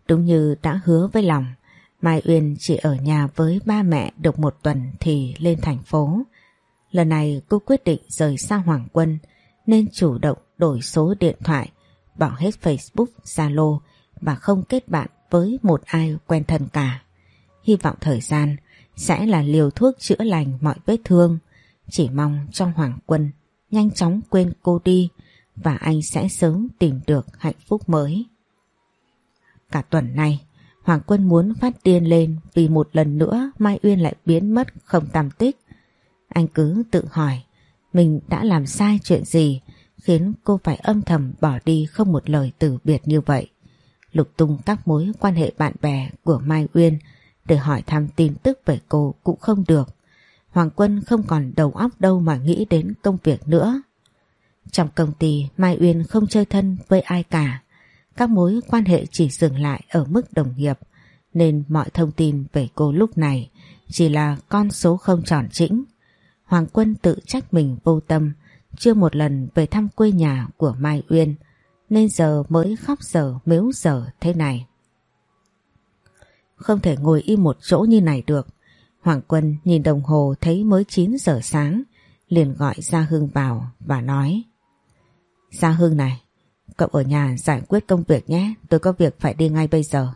Đúng như đã hứa với lòng, Mai Uyên chỉ ở nhà với ba mẹ được một tuần thì lên thành phố. Lần này cô quyết định rời xa Hoàng Quân nên chủ động đổi số điện thoại, bỏ hết Facebook, Zalo và không kết bạn với một ai quen thân cả. Hy vọng thời gian sẽ là liều thuốc chữa lành mọi vết thương. Chỉ mong trong Hoàng Quân nhanh chóng quên cô đi và anh sẽ sớm tìm được hạnh phúc mới. Cả tuần này, Hoàng Quân muốn phát điên lên vì một lần nữa Mai Uyên lại biến mất không tăm tích. Anh cứ tự hỏi mình đã làm sai chuyện gì khiến cô phải âm thầm bỏ đi không một lời từ biệt như vậy. Lục tung các mối quan hệ bạn bè của Mai Uyên để hỏi thăm tin tức về cô cũng không được. Hoàng Quân không còn đầu óc đâu mà nghĩ đến công việc nữa. Trong công ty Mai Uyên không chơi thân với ai cả. Các mối quan hệ chỉ dừng lại ở mức đồng nghiệp nên mọi thông tin về cô lúc này chỉ là con số không tròn chỉnh. Hoàng Quân tự trách mình vô tâm chưa một lần về thăm quê nhà của Mai Uyên nên giờ mới khóc giờ mếu giờ thế này. Không thể ngồi im một chỗ như này được. Hoàng Quân nhìn đồng hồ thấy mới 9 giờ sáng liền gọi Gia Hưng vào và nói Gia Hưng này, cậu ở nhà giải quyết công việc nhé, tôi có việc phải đi ngay bây giờ.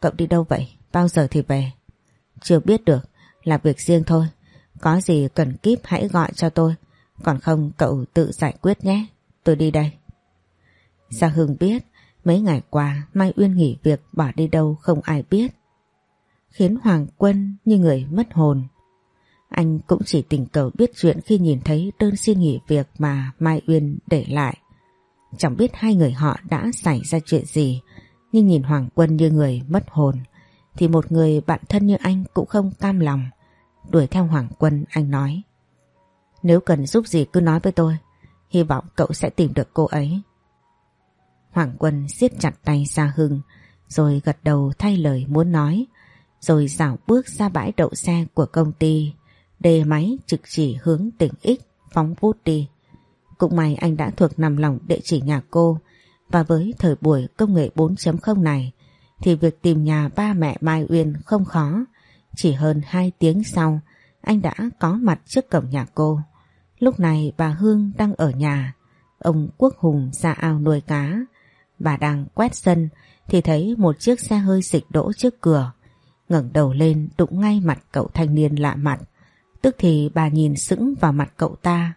Cậu đi đâu vậy? Bao giờ thì về? Chưa biết được, là việc riêng thôi. Có gì cần kíp hãy gọi cho tôi. Còn không cậu tự giải quyết nhé. Tôi đi đây. Gia Hưng biết mấy ngày qua Mai Uyên nghỉ việc bỏ đi đâu không ai biết. Khiến Hoàng Quân như người mất hồn. Anh cũng chỉ tình cờ biết chuyện khi nhìn thấy đơn xin nghỉ việc mà Mai Uyên để lại. Chẳng biết hai người họ đã xảy ra chuyện gì, nhưng nhìn Hoàng Quân như người mất hồn, thì một người bạn thân như anh cũng không cam lòng. Đuổi theo Hoàng Quân, anh nói Nếu cần giúp gì cứ nói với tôi, Hy vọng cậu sẽ tìm được cô ấy Hoàng Quân siết chặt tay Sa Hưng, Rồi gật đầu thay lời muốn nói, Rồi dạo bước ra bãi đậu xe của công ty, Đề máy trực chỉ hướng tỉnh X, Phóng vút đi cũng may anh đã thuộc nằm lòng địa chỉ nhà cô Và với thời buổi công nghệ 4.0 này, Thì việc tìm nhà ba mẹ Mai Uyên không khó Chỉ hơn 2 tiếng sau, Anh đã có mặt trước cổng nhà cô Lúc này bà Hương đang ở nhà Ông Quốc Hùng ra ao nuôi cá Bà đang quét sân, thì thấy một chiếc xe hơi dịch đỗ trước cửa. ngẩng đầu lên, đụng ngay mặt cậu thanh niên lạ mặt. Tức thì bà nhìn sững vào mặt cậu ta.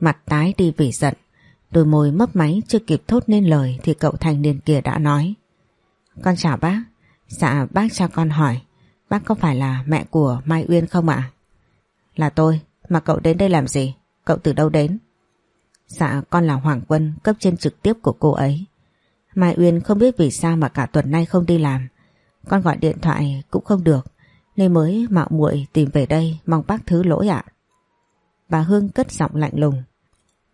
Mặt tái đi vì giận. Đôi môi mấp máy chưa kịp thốt nên lời thì cậu thanh niên kia đã nói. Con chào bác. Dạ bác cho con hỏi. Bác có phải là mẹ của Mai Uyên không ạ? Là tôi. Mà cậu đến đây làm gì? Cậu từ đâu đến? Dạ con là Hoàng Quân, cấp trên trực tiếp của cô ấy. Mai Uyên không biết vì sao mà cả tuần nay không đi làm. Con gọi điện thoại cũng không được, nên mới mạo muội tìm về đây mong bác thứ lỗi ạ. Bà Hương cất giọng lạnh lùng.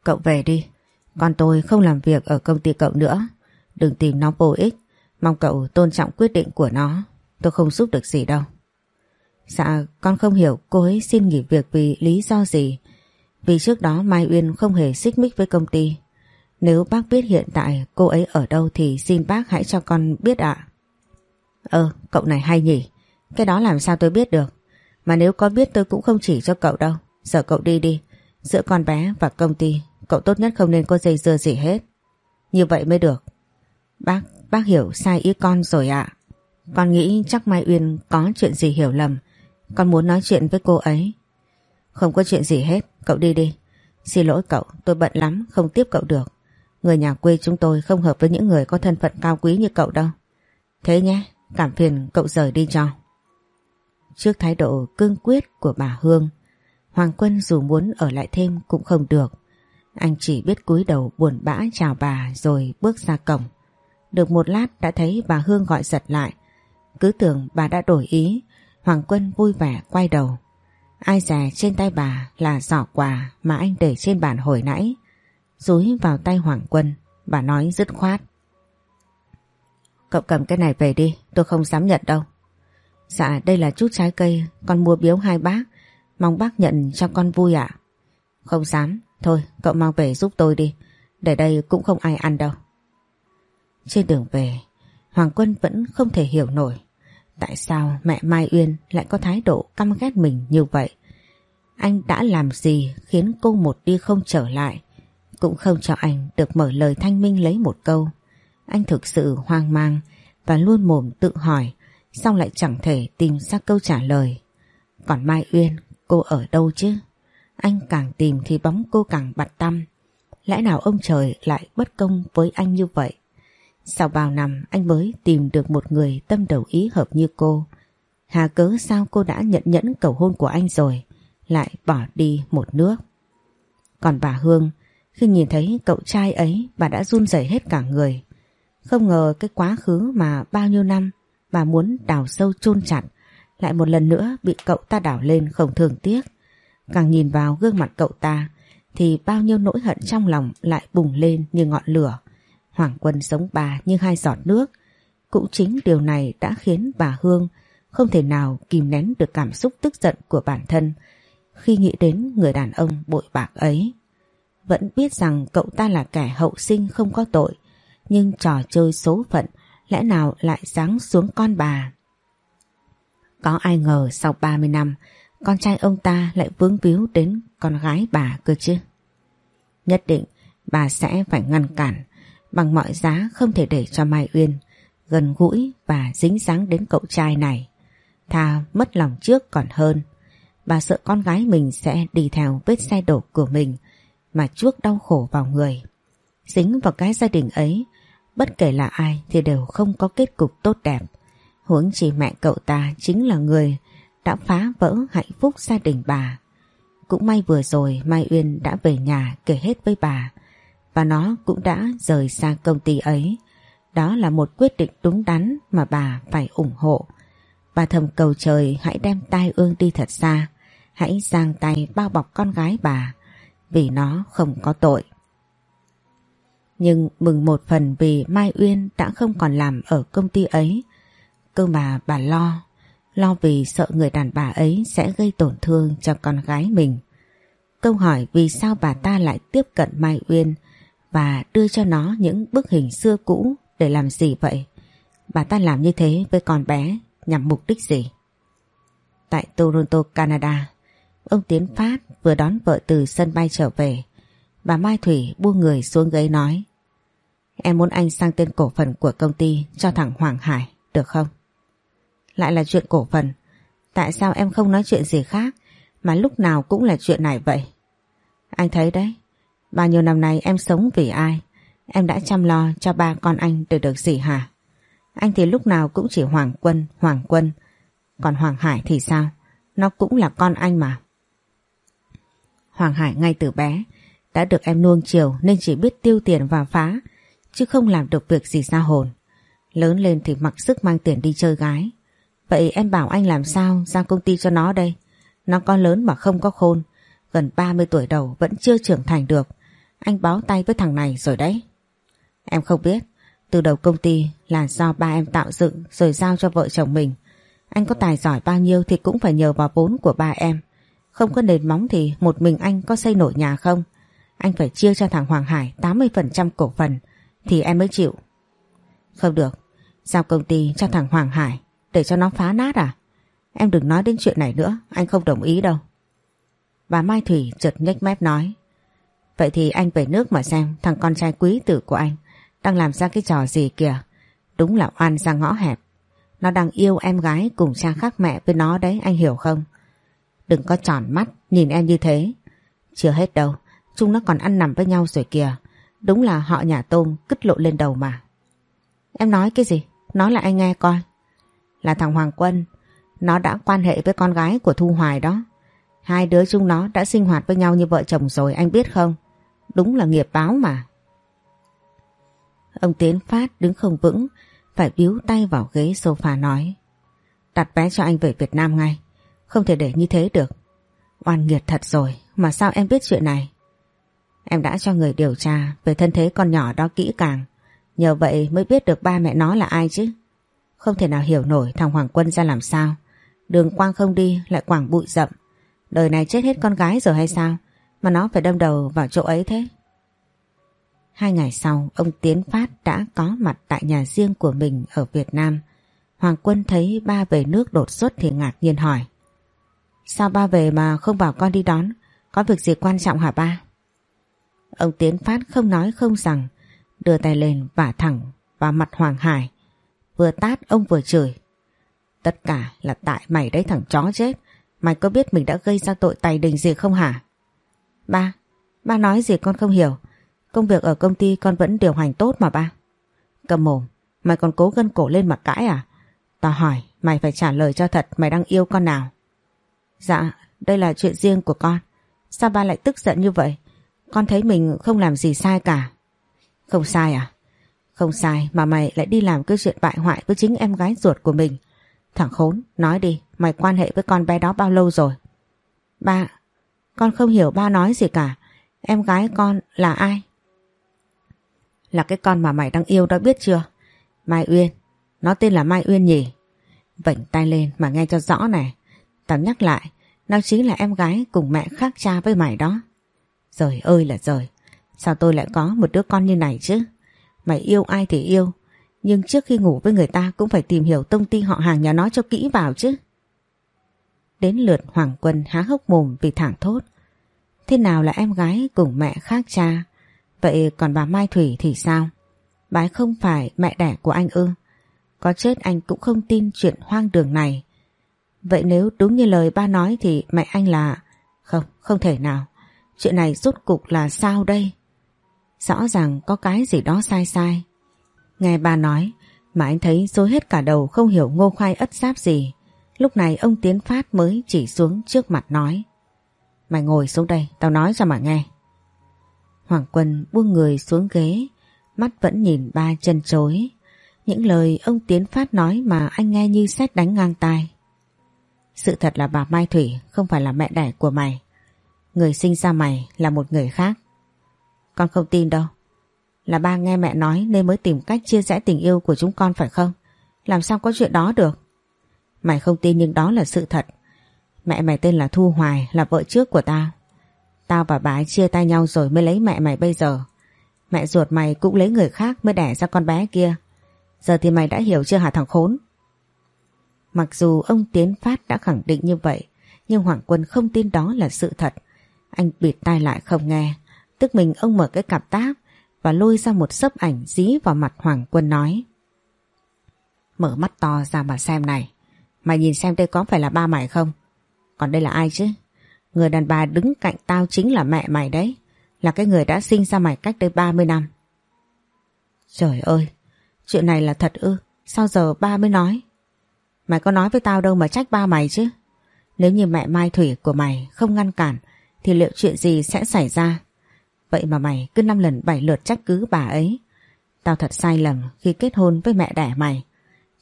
Cậu về đi. Con tôi không làm việc ở công ty cậu nữa. Đừng tìm nó vô ích. Mong cậu tôn trọng quyết định của nó. Tôi không giúp được gì đâu. Dạ con không hiểu cô ấy xin nghỉ việc vì lý do gì. Vì trước đó Mai Uyên không hề xích mích với công ty. Nếu bác biết hiện tại cô ấy ở đâu thì xin bác hãy cho con biết ạ. Ờ, cậu này hay nhỉ. Cái đó làm sao tôi biết được. Mà nếu có biết tôi cũng không chỉ cho cậu đâu. Giờ cậu đi đi. Giữa con bé và công ty, cậu tốt nhất không nên có dây dưa gì hết. Như vậy mới được. Bác, bác hiểu sai ý con rồi ạ. Con nghĩ chắc Mai Uyên có chuyện gì hiểu lầm. Con muốn nói chuyện với cô ấy. Không có chuyện gì hết, cậu đi đi. Xin lỗi cậu, tôi bận lắm, không tiếp cậu được. Người nhà quê chúng tôi không hợp với những người có thân phận cao quý như cậu đâu. Thế nhé, cảm phiền cậu rời đi cho. trước thái độ cương quyết của bà Hương. Hoàng Quân dù muốn ở lại thêm cũng không được. Anh chỉ biết cúi đầu buồn bã chào bà rồi bước ra cổng. Được một lát đã thấy bà Hương gọi giật lại. Cứ tưởng bà đã đổi ý, Hoàng Quân vui vẻ quay đầu. Ai dè trên tay bà là giỏ quà mà anh để trên bàn hồi nãy. Rúi vào tay Hoàng Quân, bà nói dứt khoát. Cậu cầm cái này về đi, tôi không dám nhận đâu. Dạ đây là chút trái cây, con mua biếu hai bác, mong bác nhận cho con vui ạ. Không dám, thôi cậu mang về giúp tôi đi, để đây cũng không ai ăn đâu. Trên đường về, Hoàng Quân vẫn không thể hiểu nổi tại sao mẹ Mai Uyên lại có thái độ căm ghét mình như vậy. Anh đã làm gì khiến cô một đi không trở lại, cũng không cho anh được mở lời thanh minh lấy một câu. Anh thực sự hoang mang và luôn mồm tự hỏi xong lại chẳng thể tìm ra câu trả lời. Còn Mai Uyên, cô ở đâu chứ? Anh càng tìm thì bóng cô càng bặt tâm. Lẽ nào ông trời lại bất công với anh như vậy? Sau bao năm anh mới tìm được một người tâm đầu ý hợp như cô. Hà cớ sao cô đã nhận nhẫn cầu hôn của anh rồi, lại bỏ đi một nước. Còn bà Hương, khi nhìn thấy cậu trai ấy bà đã run rẩy hết cả người. Không ngờ cái quá khứ mà bao nhiêu năm bà muốn đào sâu chôn chặt lại một lần nữa bị cậu ta đảo lên không thường tiếc. Càng nhìn vào gương mặt cậu ta thì bao nhiêu nỗi hận trong lòng lại bùng lên như ngọn lửa. Hoàng Quân sống bà như hai giọt nước. Cũng chính điều này đã khiến bà Hương không thể nào kìm nén được cảm xúc tức giận của bản thân khi nghĩ đến người đàn ông bội bạc ấy. Vẫn biết rằng cậu ta là kẻ hậu sinh không có tội, nhưng trò chơi số phận lẽ nào lại giáng xuống con bà. Có ai ngờ sau 30 năm, con trai ông ta lại vướng víu đến con gái bà cơ chứ. Nhất định bà sẽ phải ngăn cản, bằng mọi giá không thể để cho Mai Uyên gần gũi và dính dáng đến cậu trai này. Thà mất lòng trước còn hơn. Bà sợ con gái mình sẽ đi theo vết xe đổ của mình mà chuốc đau khổ vào người. Dính vào cái gia đình ấy, bất kể là ai thì đều không có kết cục tốt đẹp. Huống chỉ mẹ cậu ta chính là người đã phá vỡ hạnh phúc gia đình bà. Cũng may vừa rồi Mai Uyên đã về nhà kể hết với bà và nó cũng đã rời xa công ty ấy. Đó là một quyết định đúng đắn mà bà phải ủng hộ. Bà thầm cầu trời hãy đem tai ương đi thật xa, hãy giang tay bao bọc con gái bà, vì nó không có tội. Nhưng mừng một phần vì Mai Uyên đã không còn làm ở công ty ấy. Cơ mà bà lo, lo vì sợ người đàn bà ấy sẽ gây tổn thương cho con gái mình. Câu hỏi vì sao bà ta lại tiếp cận Mai Uyên và đưa cho nó những bức hình xưa cũ để làm gì vậy? Bà ta làm như thế với con bé nhằm mục đích gì? Tại Toronto, Canada, ông Tiến Phát vừa đón vợ từ sân bay trở về. Bà Mai Thủy buông người xuống ghế nói Em muốn anh sang tên cổ phần của công ty cho thằng Hoàng Hải, được không? Lại là chuyện cổ phần. Tại sao em không nói chuyện gì khác mà lúc nào cũng là chuyện này vậy? Anh thấy đấy, Bao nhiêu năm nay em sống vì ai? Em đã chăm lo cho ba con anh được được gì hả? Anh thì lúc nào cũng chỉ Hoàng Quân, Hoàng Quân. Còn Hoàng Hải thì sao? Nó cũng là con anh mà. Hoàng Hải ngay từ bé đã được em nuông chiều nên chỉ biết tiêu tiền và phá, chứ không làm được việc gì ra hồn. Lớn lên thì mặc sức mang tiền đi chơi gái. Vậy em bảo anh làm sao ra công ty cho nó đây? Nó con lớn mà không có khôn, gần 30 tuổi đầu vẫn chưa trưởng thành được. Anh báo tay với thằng này rồi đấy. Em không biết, từ đầu công ty là do ba em tạo dựng rồi giao cho vợ chồng mình. Anh có tài giỏi bao nhiêu thì cũng phải nhờ vào vốn của ba em. Không có nền móng thì một mình anh có xây nổi nhà không? Anh phải chia cho thằng Hoàng Hải 80% cổ phần thì em mới chịu. Không được, giao công ty cho thằng Hoàng Hải để cho nó phá nát à? Em đừng nói đến chuyện này nữa, anh không đồng ý đâu. Bà Mai Thủy chợt nhếch mép nói Vậy thì anh về nước mà xem thằng con trai quý tử của anh đang làm ra cái trò gì kìa. Đúng là oan ra ngõ hẹp. Nó đang yêu em gái cùng cha khác mẹ với nó đấy anh hiểu không? Đừng có tròn mắt nhìn em như thế. Chưa hết đâu, chúng nó còn ăn nằm với nhau rồi kìa. Đúng là họ nhà tôm cứt lộ lên đầu mà. Em nói cái gì? Nói lại anh nghe coi. Là thằng Hoàng Quân. Nó đã quan hệ với con gái của Thu Hoài đó. Hai đứa chúng nó đã sinh hoạt với nhau như vợ chồng rồi anh biết không? Đúng là nghiệp báo mà. Ông Tiến Phát đứng không vững, phải biếu tay vào ghế sofa nói. Đặt vé cho anh về Việt Nam ngay, không thể để như thế được. Oan nghiệt thật rồi, mà sao em biết chuyện này? Em đã cho người điều tra về thân thế con nhỏ đó kỹ càng, nhờ vậy mới biết được ba mẹ nó là ai chứ. Không thể nào hiểu nổi thằng Hoàng Quân ra làm sao. Đường quang không đi lại quảng bụi rậm. Đời này chết hết con gái rồi hay sao? Mà nó phải đâm đầu vào chỗ ấy thế. Hai ngày sau, ông Tiến Phát đã có mặt tại nhà riêng của mình ở Việt Nam. Hoàng Quân thấy ba về nước đột xuất thì ngạc nhiên hỏi. Sao ba về mà không bảo con đi đón? Có việc gì quan trọng hả ba? Ông Tiến Phát không nói không rằng, đưa tay lên vả thẳng vào mặt Hoàng Hải. Vừa tát ông vừa chửi. Tất cả là tại mày đấy thằng chó chết. Mày có biết mình đã gây ra tội tài đình gì không hả? Ba, ba nói gì con không hiểu. Công việc ở công ty con vẫn điều hành tốt mà ba. Cầm mồm, mày còn cố gân cổ lên mà cãi à? Tao hỏi, mày phải trả lời cho thật mày đang yêu con nào? Dạ, đây là chuyện riêng của con. Sao ba lại tức giận như vậy? Con thấy mình không làm gì sai cả. Không sai à? Không sai mà mày lại đi làm cái chuyện bại hoại với chính em gái ruột của mình. Thằng khốn, nói đi, mày quan hệ với con bé đó bao lâu rồi? Ba, con không hiểu ba nói gì cả. Em gái con là ai? Là cái con mà mày đang yêu đó biết chưa? Mai Uyên, nó tên là Mai Uyên nhỉ? Vảnh tay lên mà nghe cho rõ này. Tao nhắc lại, nó chính là em gái cùng mẹ khác cha với mày đó. Trời ơi là trời, sao tôi lại có một đứa con như này chứ? Mày yêu ai thì yêu, nhưng trước khi ngủ với người ta cũng phải tìm hiểu thông tin họ hàng nhà nó cho kỹ vào chứ. Đến lượt Hoàng Quân há hốc mồm vì thẳng thốt. Thế nào là em gái cùng mẹ khác cha? Vậy còn bà Mai Thủy thì sao? Bà ấy không phải mẹ đẻ của anh ư? Có chết anh cũng không tin chuyện hoang đường này. Vậy nếu đúng như lời ba nói thì mẹ anh là... Không, không thể nào. Chuyện này rốt cục là sao đây? Rõ ràng có cái gì đó sai sai. Nghe ba nói mà anh thấy dối hết cả đầu không hiểu ngô khoai ất giáp gì. Lúc này ông Tiến Phát mới chỉ xuống trước mặt nói. Mày ngồi xuống đây, tao nói cho mà nghe. Hoàng Quân buông người xuống ghế, mắt vẫn nhìn ba chân chối. Những lời ông Tiến Phát nói mà anh nghe như xét đánh ngang tai. Sự thật là bà Mai Thủy không phải là mẹ đẻ của mày. Người sinh ra mày là một người khác. Con không tin đâu. Là ba nghe mẹ nói nên mới tìm cách chia rẽ tình yêu của chúng con phải không? Làm sao có chuyện đó được? Mày không tin nhưng đó là sự thật. Mẹ mày tên là Thu Hoài, là vợ trước của tao. Tao và bà ấy chia tay nhau rồi mới lấy mẹ mày bây giờ. Mẹ ruột mày cũng lấy người khác mới đẻ ra con bé kia. Giờ thì mày đã hiểu chưa hả thằng khốn? Mặc dù ông Tiến Phát đã khẳng định như vậy, nhưng Hoàng Quân không tin đó là sự thật. Anh bịt tai lại không nghe, tức mình ông mở cái cặp táp và lôi ra một sấp ảnh dí vào mặt Hoàng Quân nói. Mở mắt to ra mà xem này, mày nhìn xem đây có phải là ba mày không? Còn đây là ai chứ? Người đàn bà đứng cạnh tao chính là mẹ mày đấy, là cái người đã sinh ra mày cách đây 30 năm. Trời ơi, chuyện này là thật ư, sao giờ ba mới nói? Mày có nói với tao đâu mà trách ba mày chứ? Nếu như mẹ Mai Thủy của mày không ngăn cản thì liệu chuyện gì sẽ xảy ra? Vậy mà mày cứ năm lần bảy lượt trách cứ bà ấy. Tao thật sai lầm khi kết hôn với mẹ đẻ mày.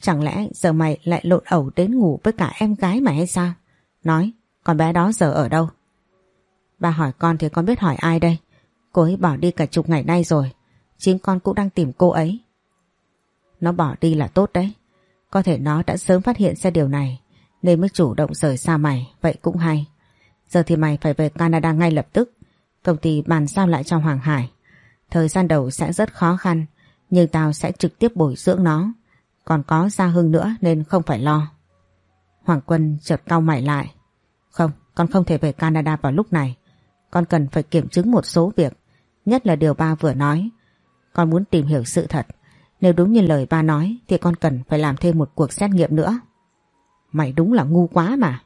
Chẳng lẽ giờ mày lại lộn ẩu đến ngủ với cả em gái mày hay sao? Nói, con bé đó giờ ở đâu? Bà hỏi con thì con biết hỏi ai đây? Cô ấy bỏ đi cả chục ngày nay rồi. Chính con cũng đang tìm cô ấy. Nó bỏ đi là tốt đấy. Có thể nó đã sớm phát hiện ra điều này nên mới chủ động rời xa mày, vậy cũng hay. Giờ thì mày phải về Canada ngay lập tức. Công ty bàn giao lại cho Hoàng Hải. Thời gian đầu sẽ rất khó khăn, nhưng tao sẽ trực tiếp bồi dưỡng nó. Còn có Gia Hưng nữa nên không phải lo. Hoàng Quân chợt cau mày lại. Không, con không thể về Canada vào lúc này. Con cần phải kiểm chứng một số việc, nhất là điều ba vừa nói. Con muốn tìm hiểu sự thật. Nếu đúng như lời ba nói thì con cần phải làm thêm một cuộc xét nghiệm nữa. Mày đúng là ngu quá mà.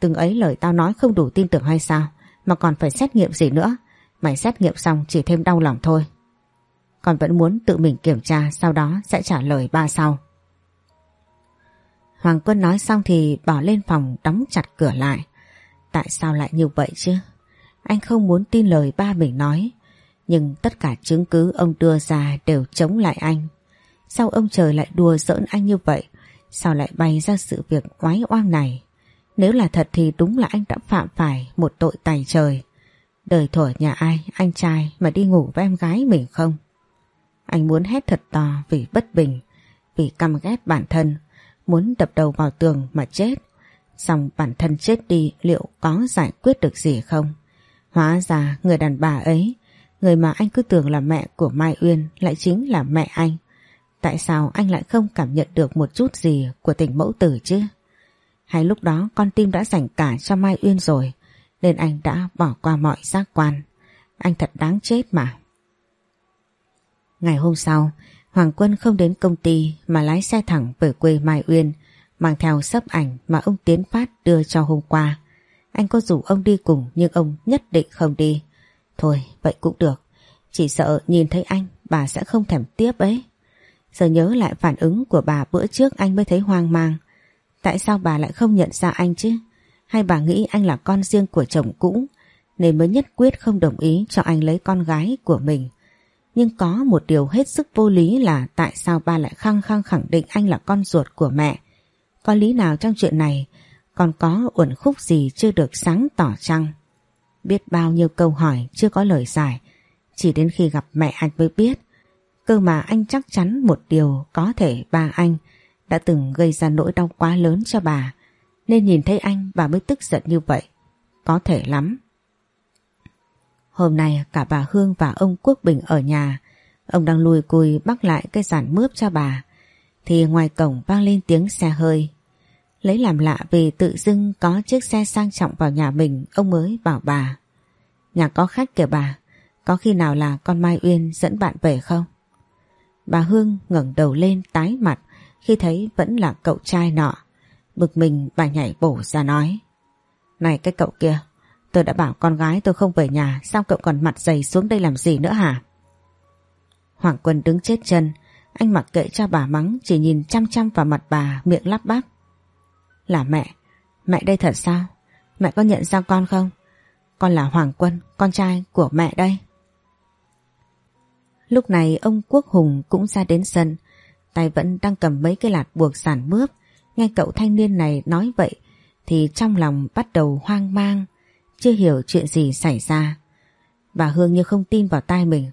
Từng ấy lời tao nói không đủ tin tưởng hay sao mà còn phải xét nghiệm gì nữa. Mày xét nghiệm xong chỉ thêm đau lòng thôi. Con vẫn muốn tự mình kiểm tra, sau đó sẽ trả lời ba sau. Hoàng Quân nói xong thì bỏ lên phòng đóng chặt cửa lại. Tại sao lại như vậy chứ? Anh không muốn tin lời ba mình nói. Nhưng tất cả chứng cứ ông đưa ra đều chống lại anh. Sao ông trời lại đùa giỡn anh như vậy? Sao lại bày ra sự việc oái oang này? Nếu là thật thì đúng là anh đã phạm phải một tội tày trời. Đời thổi nhà ai, anh trai mà đi ngủ với em gái mình không? Anh muốn hét thật to vì bất bình, vì căm ghét bản thân, muốn đập đầu vào tường mà chết. Xong bản thân chết đi liệu có giải quyết được gì không? Hóa ra người đàn bà ấy, người mà anh cứ tưởng là mẹ của Mai Uyên lại chính là mẹ anh. Tại sao anh lại không cảm nhận được một chút gì của tình mẫu tử chứ? Hay lúc đó con tim đã dành cả cho Mai Uyên rồi, nên anh đã bỏ qua mọi giác quan. Anh thật đáng chết mà. Ngày hôm sau, Hoàng Quân không đến công ty mà lái xe thẳng về quê Mai Uyên, mang theo sấp ảnh mà ông Tiến Phát đưa cho hôm qua. Anh có rủ ông đi cùng nhưng ông nhất định không đi. Thôi, vậy cũng được. Chỉ sợ nhìn thấy anh, bà sẽ không thèm tiếp ấy. Giờ nhớ lại phản ứng của bà bữa trước anh mới thấy hoang mang. Tại sao bà lại không nhận ra anh chứ? Hay bà nghĩ anh là con riêng của chồng cũ nên mới nhất quyết không đồng ý cho anh lấy con gái của mình. Nhưng có một điều hết sức vô lý là tại sao ba lại khăng khăng khẳng định anh là con ruột của mẹ. Có lý nào trong chuyện này còn có uẩn khúc gì chưa được sáng tỏ chăng? Biết bao nhiêu câu hỏi chưa có lời giải, chỉ đến khi gặp mẹ anh mới biết. Cơ mà anh chắc chắn một điều có thể ba anh đã từng gây ra nỗi đau quá lớn cho bà, nên nhìn thấy anh bà mới tức giận như vậy. Có thể lắm. Hôm nay cả bà Hương và ông Quốc Bình ở nhà, ông đang lùi cùi bắt lại cái giản mướp cho bà, thì ngoài cổng vang lên tiếng xe hơi. Lấy làm lạ vì tự dưng có chiếc xe sang trọng vào nhà mình, ông mới bảo bà. Nhà có khách kìa bà, có khi nào là con Mai Uyên dẫn bạn về không? Bà Hương ngẩng đầu lên tái mặt khi thấy vẫn là cậu trai nọ. Bực mình bà nhảy bổ ra nói. Này cái cậu kia, tôi đã bảo con gái tôi không về nhà, sao cậu còn mặt dày xuống đây làm gì nữa hả? Hoàng Quân đứng chết chân, anh mặc kệ cho bà mắng chỉ nhìn chăm chăm vào mặt bà miệng lắp bắp. Là mẹ, mẹ đây thật sao? Mẹ có nhận ra con không? Con là Hoàng Quân, con trai của mẹ đây. Lúc này ông Quốc Hùng cũng ra đến sân, tay vẫn đang cầm mấy cái lạt buộc sản mướp. Nghe cậu thanh niên này nói vậy thì trong lòng bắt đầu hoang mang, chưa hiểu chuyện gì xảy ra. Bà Hương như không tin vào tai mình.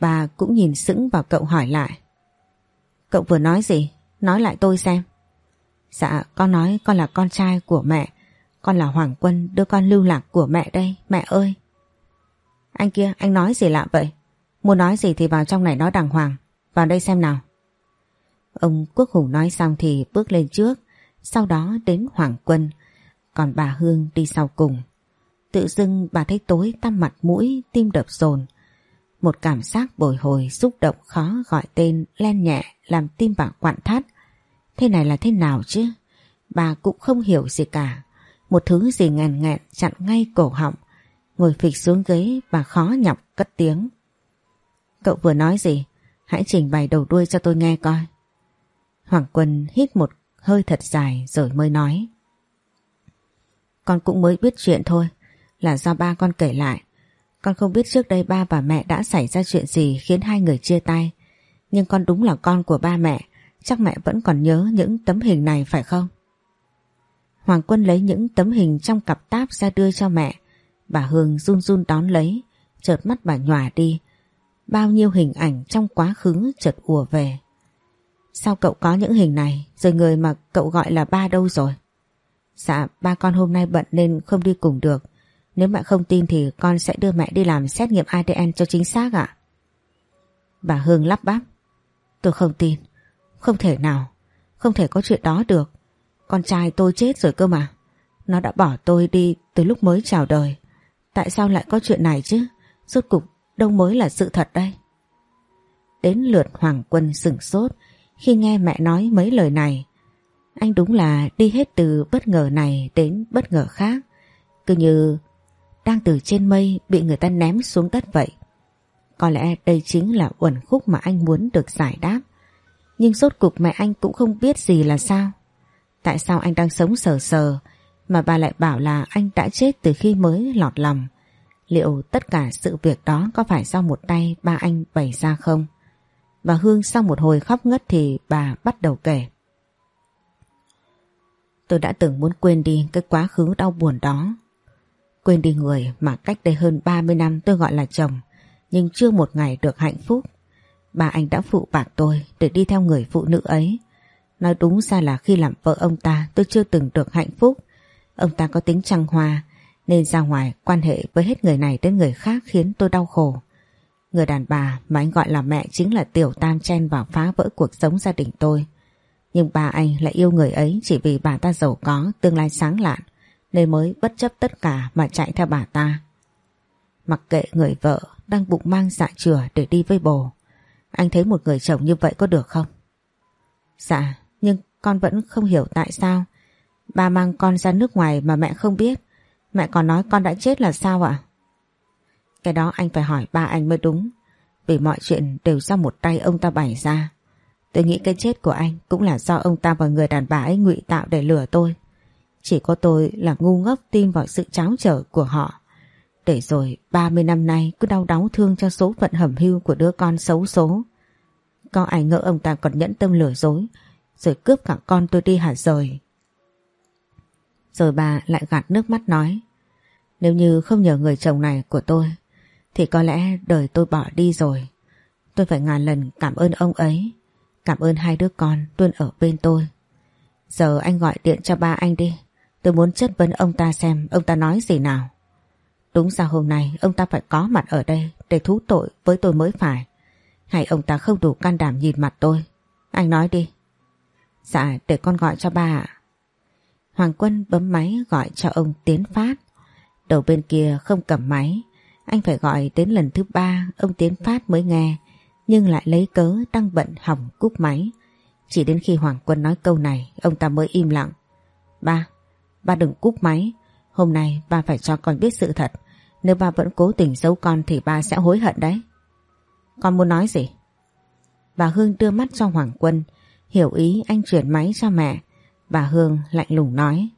Bà cũng nhìn sững vào cậu hỏi lại. Cậu vừa nói gì? Nói lại tôi xem. Dạ, con nói con là con trai của mẹ. Con là Hoàng Quân, đưa con lưu lạc của mẹ đây, mẹ ơi. Anh kia, anh nói gì lạ vậy? Muốn nói gì thì vào trong này nói đàng hoàng. Vào đây xem nào. Ông Quốc Hùng nói xong thì bước lên trước, sau đó đến Hoàng Quân, còn bà Hương đi sau cùng. Tự dưng bà thấy tối tăm mặt mũi, tim đập dồn Một cảm giác bồi hồi xúc động khó gọi tên len nhẹ làm tim bà quặn thắt. Thế này là thế nào chứ? Bà cũng không hiểu gì cả. Một thứ gì ngàn ngẹn chặn ngay cổ họng. Ngồi phịch xuống ghế bà khó nhọc cất tiếng. Cậu vừa nói gì? Hãy trình bày đầu đuôi cho tôi nghe coi. Hoàng Quân hít một hơi thật dài rồi mới nói. Con cũng mới biết chuyện thôi, là do ba con kể lại. Con không biết trước đây ba và mẹ đã xảy ra chuyện gì khiến hai người chia tay. Nhưng con đúng là con của ba mẹ, chắc mẹ vẫn còn nhớ những tấm hình này phải không? Hoàng Quân lấy những tấm hình trong cặp táp ra đưa cho mẹ. Bà Hương run run đón lấy, chợt mắt bà nhòa đi. Bao nhiêu hình ảnh trong quá khứ chợt ùa về. Sao cậu có những hình này? Rồi người mà cậu gọi là ba đâu rồi? Dạ ba con hôm nay bận nên không đi cùng được. Nếu mẹ không tin thì con sẽ đưa mẹ đi làm xét nghiệm ADN cho chính xác ạ. Bà Hương lắp bắp. Tôi không tin. Không thể nào. Không thể có chuyện đó được. Con trai tôi chết rồi cơ mà. Nó đã bỏ tôi đi từ lúc mới chào đời. Tại sao lại có chuyện này chứ? Rốt cục đâu mới là sự thật đây? Đến lượt Hoàng Quân sửng sốt khi nghe mẹ nói mấy lời này. Anh đúng là đi hết từ bất ngờ này đến bất ngờ khác. Cứ như đang từ trên mây bị người ta ném xuống đất vậy. Có lẽ đây chính là uẩn khúc mà anh muốn được giải đáp. Nhưng rốt cục mẹ anh cũng không biết gì là sao. Tại sao anh đang sống sờ sờ mà bà lại bảo là anh đã chết từ khi mới lọt lòng? Liệu tất cả sự việc đó có phải do một tay ba anh bày ra không? Và Hương sau một hồi khóc ngất thì bà bắt đầu kể. Tôi đã từng muốn quên đi cái quá khứ đau buồn đó. Quên đi người mà cách đây hơn 30 năm tôi gọi là chồng, nhưng chưa một ngày được hạnh phúc. Bà anh đã phụ bạc tôi để đi theo người phụ nữ ấy. Nói đúng ra là khi làm vợ ông ta tôi chưa từng được hạnh phúc. Ông ta có tính trăng hoa nên ra ngoài quan hệ với hết người này đến người khác khiến tôi đau khổ. Người đàn bà mà anh gọi là mẹ chính là Tiểu Tam chen vào phá vỡ cuộc sống gia đình tôi. Nhưng bà anh lại yêu người ấy chỉ vì bà ta giàu có, tương lai sáng lạn, nên mới bất chấp tất cả mà chạy theo bà ta. Mặc kệ người vợ đang bụng mang dạ chửa để đi với bồ. Anh thấy một người chồng như vậy có được không? Dạ, nhưng con vẫn không hiểu tại sao. Ba mang con ra nước ngoài mà mẹ không biết. Mẹ còn nói con đã chết là sao ạ? Cái đó anh phải hỏi ba anh mới đúng. Vì mọi chuyện đều do một tay ông ta bày ra. Tôi nghĩ cái chết của anh cũng là do ông ta và người đàn bà ấy ngụy tạo để lừa tôi. Chỉ có tôi là ngu ngốc tin vào sự cháo trở của họ. Để rồi 30 năm nay cứ đau đáu thương cho số phận hầm hưu của đứa con xấu số. Có ai ngỡ ông ta còn nhẫn tâm lừa dối, rồi cướp cả con tôi đi hả rời. Rồi bà lại gạt nước mắt nói, Nếu như không nhờ người chồng này của tôi thì có lẽ đời tôi bỏ đi rồi. Tôi phải ngàn lần cảm ơn ông ấy. Cảm ơn hai đứa con luôn ở bên tôi. Giờ anh gọi điện cho ba anh đi. Tôi muốn chất vấn ông ta xem ông ta nói gì nào. Đúng ra hôm nay ông ta phải có mặt ở đây Để thú tội với tôi mới phải. Hay ông ta không đủ can đảm nhìn mặt tôi. Anh nói đi. Dạ để con gọi cho ba ạ. Hoàng Quân bấm máy gọi cho ông Tiến Phát. Đầu bên kia không cầm máy. Anh phải gọi đến lần thứ ba ông Tiến Phát mới nghe. Nhưng lại lấy cớ đang bận hỏng cúp máy. Chỉ đến khi Hoàng Quân nói câu này ông ta mới im lặng. Ba, ba đừng cúp máy. Hôm nay ba phải cho con biết sự thật. Nếu ba vẫn cố tình giấu con thì ba sẽ hối hận đấy. Con muốn nói gì? Bà Hương đưa mắt cho Hoàng Quân, hiểu ý anh chuyển máy cho mẹ. Bà Hương lạnh lùng nói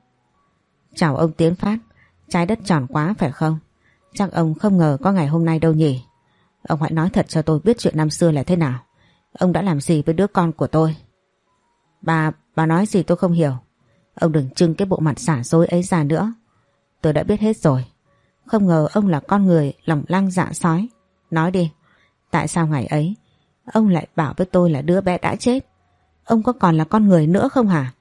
Chào ông Tiến Phát Trái đất tròn quá phải không Chắc ông không ngờ có ngày hôm nay đâu nhỉ? Ông hãy nói thật cho tôi biết chuyện năm xưa là thế nào. Ông đã làm gì với đứa con của tôi? Bà, bà nói gì tôi không hiểu. Ông đừng trưng cái bộ mặt xả dối ấy ra nữa. Tôi đã biết hết rồi. Không ngờ ông là con người lòng lăng dạ sói. Nói đi Tại sao ngày ấy Ông lại bảo với tôi là đứa bé đã chết? Ông có còn là con người nữa không hả?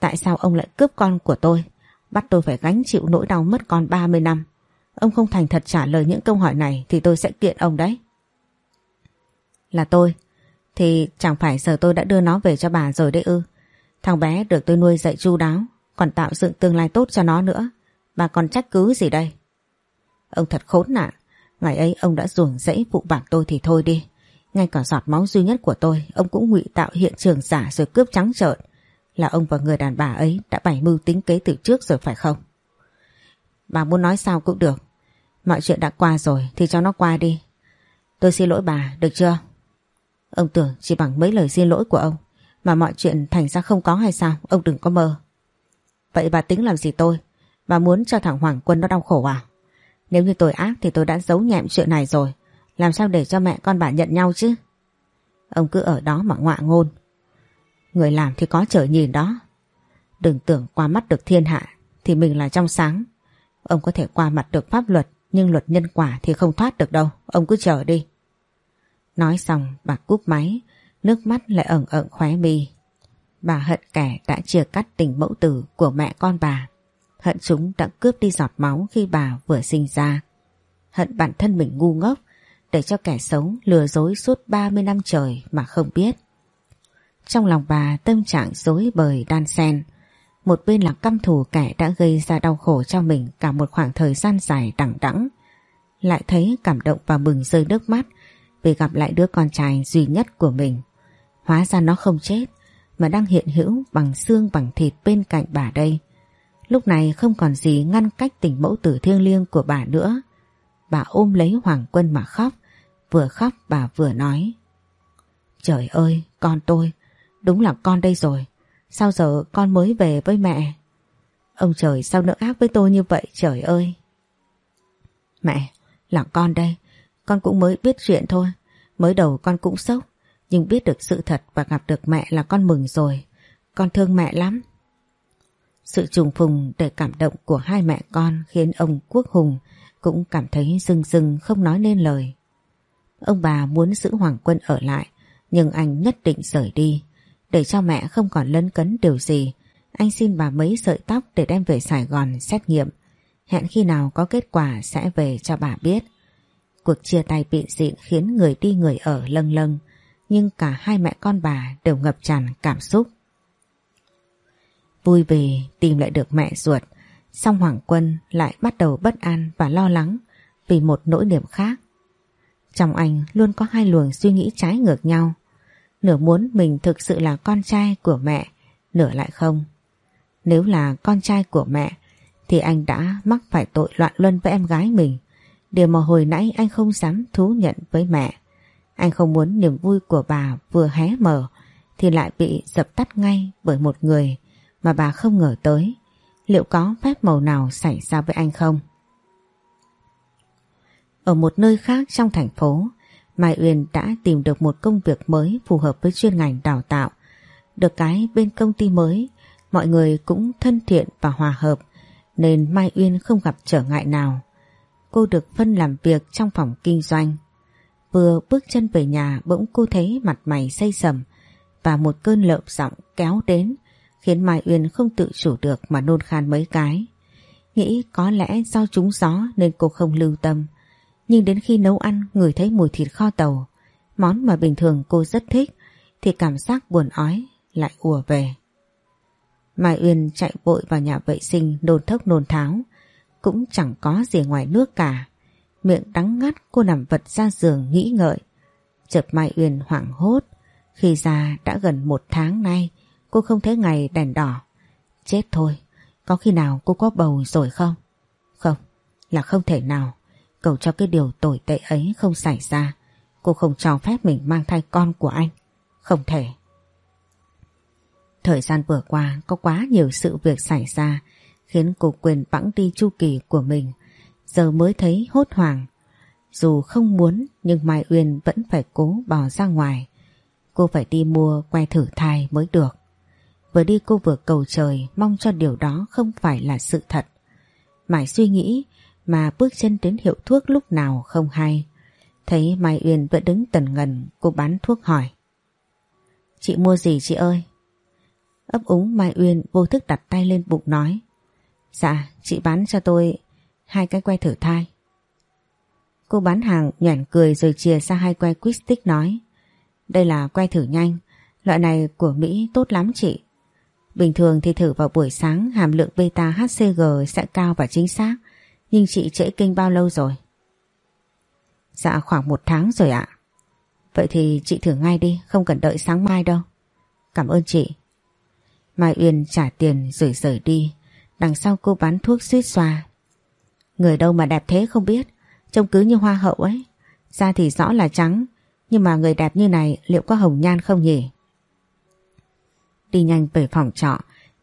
Tại sao ông lại cướp con của tôi Bắt tôi phải gánh chịu nỗi đau mất con 30 năm? Ông không thành thật trả lời những câu hỏi này Thì tôi sẽ kiện ông đấy. Là tôi, Thì chẳng phải giờ tôi đã đưa nó về cho bà rồi đấy ư. Thằng bé được tôi nuôi dạy chu đáo, Còn tạo dựng tương lai tốt cho nó nữa. Bà còn trách cứ gì đây? Ông thật khốn nạn. Ngày ấy ông đã ruồng rẫy vụ bạc tôi thì thôi đi. Ngay cả giọt máu duy nhất của tôi, Ông cũng ngụy tạo hiện trường giả rồi cướp trắng trợn. Là ông và người đàn bà ấy đã bày mưu tính kế từ trước rồi phải không? Bà muốn nói sao cũng được. Mọi chuyện đã qua rồi thì cho nó qua đi. Tôi xin lỗi bà, được chưa? Ông tưởng chỉ bằng mấy lời xin lỗi của ông mà mọi chuyện thành ra không có hay sao? Ông đừng có mơ. Vậy bà tính làm gì tôi? Bà muốn cho thằng Hoàng Quân nó đau khổ à? Nếu như tôi ác thì tôi đã giấu nhẹm chuyện này rồi. Làm sao để cho mẹ con bà nhận nhau chứ? Ông cứ ở đó mà ngọa ngôn. Người làm thì có trời nhìn đó. Đừng tưởng qua mắt được thiên hạ thì mình là trong sáng. Ông có thể qua mặt được pháp luật nhưng luật nhân quả thì không thoát được đâu. Ông cứ chờ đi. Nói xong bà cúp máy, nước mắt lại ẩn ẩn khóe mi. Bà hận kẻ đã chia cắt tình mẫu tử của mẹ con bà. Hận chúng đã cướp đi giọt máu khi bà vừa sinh ra. Hận bản thân mình ngu ngốc để cho kẻ xấu lừa dối suốt 30 năm trời mà không biết. Trong lòng bà tâm trạng dối bời đan sen một bên là căm thù kẻ đã gây ra đau khổ cho mình cả một khoảng thời gian dài đẳng đẵng. Lại thấy cảm động và mừng rơi nước mắt vì gặp lại đứa con trai duy nhất của mình. Hóa ra nó không chết mà đang hiện hữu bằng xương bằng thịt bên cạnh bà đây. Lúc này không còn gì ngăn cách tình mẫu tử thiêng liêng của bà nữa. Bà ôm lấy Hoàng Quân mà khóc, vừa khóc bà vừa nói. Trời ơi, con tôi, Đúng là con đây rồi. Sao giờ con mới về với mẹ? Ông trời sao nỡ ác với tôi như vậy trời ơi. Mẹ, là con đây. Con cũng mới biết chuyện thôi. Mới đầu con cũng sốc. Nhưng biết được sự thật và gặp được mẹ là con mừng rồi. Con thương mẹ lắm. Sự trùng phùng để cảm động của hai mẹ con khiến ông Quốc Hùng cũng cảm thấy rưng rưng không nói nên lời. Ông bà muốn giữ Hoàng Quân ở lại nhưng anh nhất định rời đi. Để cho mẹ không còn lấn cấn điều gì anh xin bà mấy sợi tóc để đem về Sài Gòn xét nghiệm. Hẹn khi nào có kết quả sẽ về cho bà biết. Cuộc chia tay bị dịn khiến người đi người ở lâng lâng nhưng cả hai mẹ con bà đều ngập tràn cảm xúc. Vui vì tìm lại được mẹ ruột, song Hoàng Quân lại bắt đầu bất an và lo lắng vì một nỗi niềm khác. Trong anh luôn có hai luồng suy nghĩ trái ngược nhau. Nửa muốn mình thực sự là con trai của mẹ, nửa lại không. Nếu là con trai của mẹ thì anh đã mắc phải tội loạn luân với em gái mình. Điều mà hồi nãy anh không dám thú nhận với mẹ. Anh không muốn niềm vui của bà vừa hé mở thì lại bị dập tắt ngay bởi một người mà bà không ngờ tới. Liệu có phép màu nào xảy ra với anh không? Ở một nơi khác trong thành phố, Mai Uyên đã tìm được một công việc mới phù hợp với chuyên ngành đào tạo. Được cái bên công ty mới, mọi người cũng thân thiện và hòa hợp nên Mai Uyên không gặp trở ngại nào. Cô được phân làm việc trong phòng kinh doanh. Vừa bước chân về nhà bỗng cô thấy mặt mày say sầm và một cơn lợm giọng kéo đến khiến Mai Uyên không tự chủ được mà nôn khan mấy cái. Nghĩ có lẽ do trúng gió nên cô không lưu tâm. Nhưng đến khi nấu ăn ngửi thấy mùi thịt kho tàu, món mà bình thường cô rất thích, thì cảm giác buồn ói lại ùa về. Mai Uyên chạy vội vào nhà vệ sinh nôn thốc nôn tháo, cũng chẳng có gì ngoài nước cả. Miệng đắng ngắt cô nằm vật ra giường nghĩ ngợi. Chợt Mai Uyên hoảng hốt, khi ra đã gần một tháng nay cô không thấy ngày đèn đỏ. Chết thôi, có khi nào cô có bầu rồi không? Không, là không thể nào. Cầu cho cái điều tồi tệ ấy không xảy ra. Cô không cho phép mình mang thai con của anh. Không thể. Thời gian vừa qua, có quá nhiều sự việc xảy ra, khiến cô quên bẵng đi chu kỳ của mình. Giờ mới thấy hốt hoảng. Dù không muốn, nhưng Mai Uyên vẫn phải cố bỏ ra ngoài. Cô phải đi mua que thử thai mới được. Vừa đi cô vừa cầu trời, mong cho điều đó không phải là sự thật. Mãi suy nghĩ mà bước chân đến hiệu thuốc lúc nào không hay. Thấy Mai Uyên vẫn đứng tần ngần cô bán thuốc hỏi. Chị mua gì chị ơi? Ấp úng Mai Uyên vô thức đặt tay lên bụng nói. Dạ, chị bán cho tôi hai cái que thử thai. Cô bán hàng nhoẻn cười rồi chia ra hai que quýt nói. Đây là que thử nhanh, loại này của Mỹ tốt lắm chị. Bình thường thì thử vào buổi sáng hàm lượng beta HCG sẽ cao và chính xác, nhưng chị trễ kinh bao lâu rồi? Dạ khoảng một tháng rồi ạ. Vậy thì chị thử ngay đi, không cần đợi sáng mai đâu. Cảm ơn chị. Mai Uyên trả tiền rồi rời đi, đằng sau cô bán thuốc suýt xoa. Người đâu mà đẹp thế không biết, trông cứ như hoa hậu ấy. Da thì rõ là trắng, nhưng mà người đẹp như này liệu có hồng nhan không nhỉ? Đi nhanh về phòng trọ,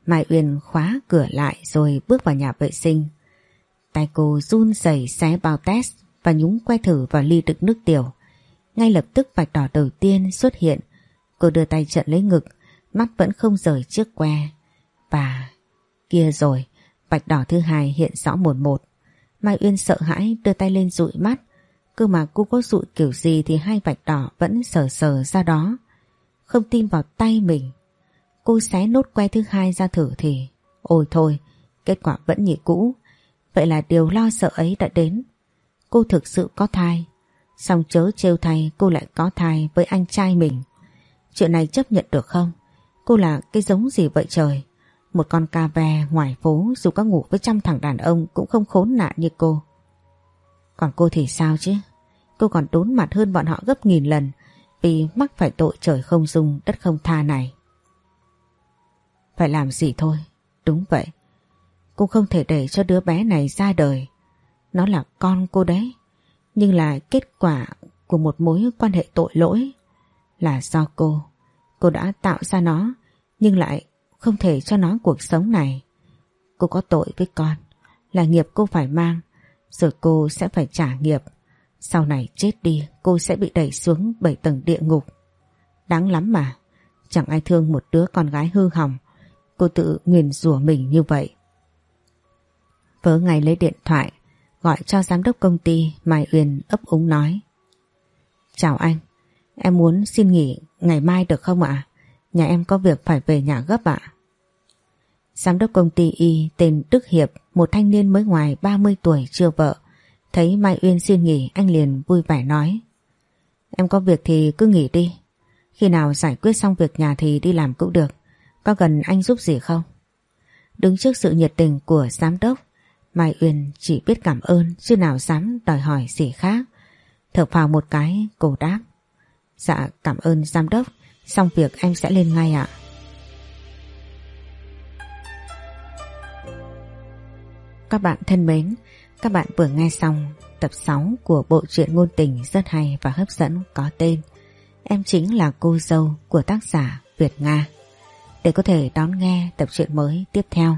Mai Uyên khóa cửa lại rồi bước vào nhà vệ sinh. Tay cô run rẩy xé bao test và nhúng que thử vào ly đựng nước tiểu. Ngay lập tức vạch đỏ đầu tiên xuất hiện. Cô đưa tay trận lấy ngực, mắt vẫn không rời chiếc que. Và kia rồi, vạch đỏ thứ hai hiện rõ một một. Mai Uyên sợ hãi đưa tay lên dụi mắt. Cơ mà cô có dụi kiểu gì thì hai vạch đỏ vẫn sờ sờ ra đó. Không tin vào tay mình. Cô xé nốt que thứ hai ra thử thì Ôi thôi Kết quả vẫn như cũ Vậy là điều lo sợ ấy đã đến. Cô thực sự có thai. Xong chớ trêu thay cô lại có thai với anh trai mình. Chuyện này chấp nhận được không? Cô là cái giống gì vậy trời? Một con cà ve ngoài phố Dù có ngủ với trăm thằng đàn ông Cũng không khốn nạn như cô. Còn cô thì sao chứ? Cô còn đốn mặt hơn bọn họ gấp nghìn lần Vì mắc phải tội trời không dung, Đất không tha này. Phải làm gì thôi? Đúng vậy. Cô không thể để cho đứa bé này ra đời Nó là con cô đấy Nhưng là kết quả của một mối quan hệ tội lỗi Là do cô Cô đã tạo ra nó Nhưng lại không thể cho nó cuộc sống này. Cô có tội với con, là nghiệp cô phải mang, rồi cô sẽ phải trả nghiệp. Sau này chết đi cô sẽ bị đẩy xuống bảy tầng địa ngục. Đáng lắm mà, chẳng ai thương một đứa con gái hư hỏng. Cô tự nguyền rủa mình như vậy. Vớ ngày lấy điện thoại, gọi cho giám đốc công ty Mai Uyên ấp úng nói. Chào anh, em muốn xin nghỉ ngày mai được không ạ? Nhà em có việc phải về nhà gấp ạ. Giám đốc công ty Y tên Đức Hiệp, một thanh niên mới ngoài 30 tuổi chưa vợ. Thấy Mai Uyên xin nghỉ anh liền vui vẻ nói. Em có việc thì cứ nghỉ đi. Khi nào giải quyết xong việc nhà thì đi làm cũng được. Có cần anh giúp gì không? Đứng trước sự nhiệt tình của giám đốc, Mai Uyên chỉ biết cảm ơn chứ nào dám đòi hỏi gì khác. Thở phào một cái, cô đáp. Dạ cảm ơn giám đốc, xong việc em sẽ lên ngay ạ. Các bạn thân mến, các bạn vừa nghe xong tập 6 của bộ truyện ngôn tình rất hay và hấp dẫn có tên Em chính là cô dâu của tác giả Việt Nga. Để có thể đón nghe tập truyện mới tiếp theo,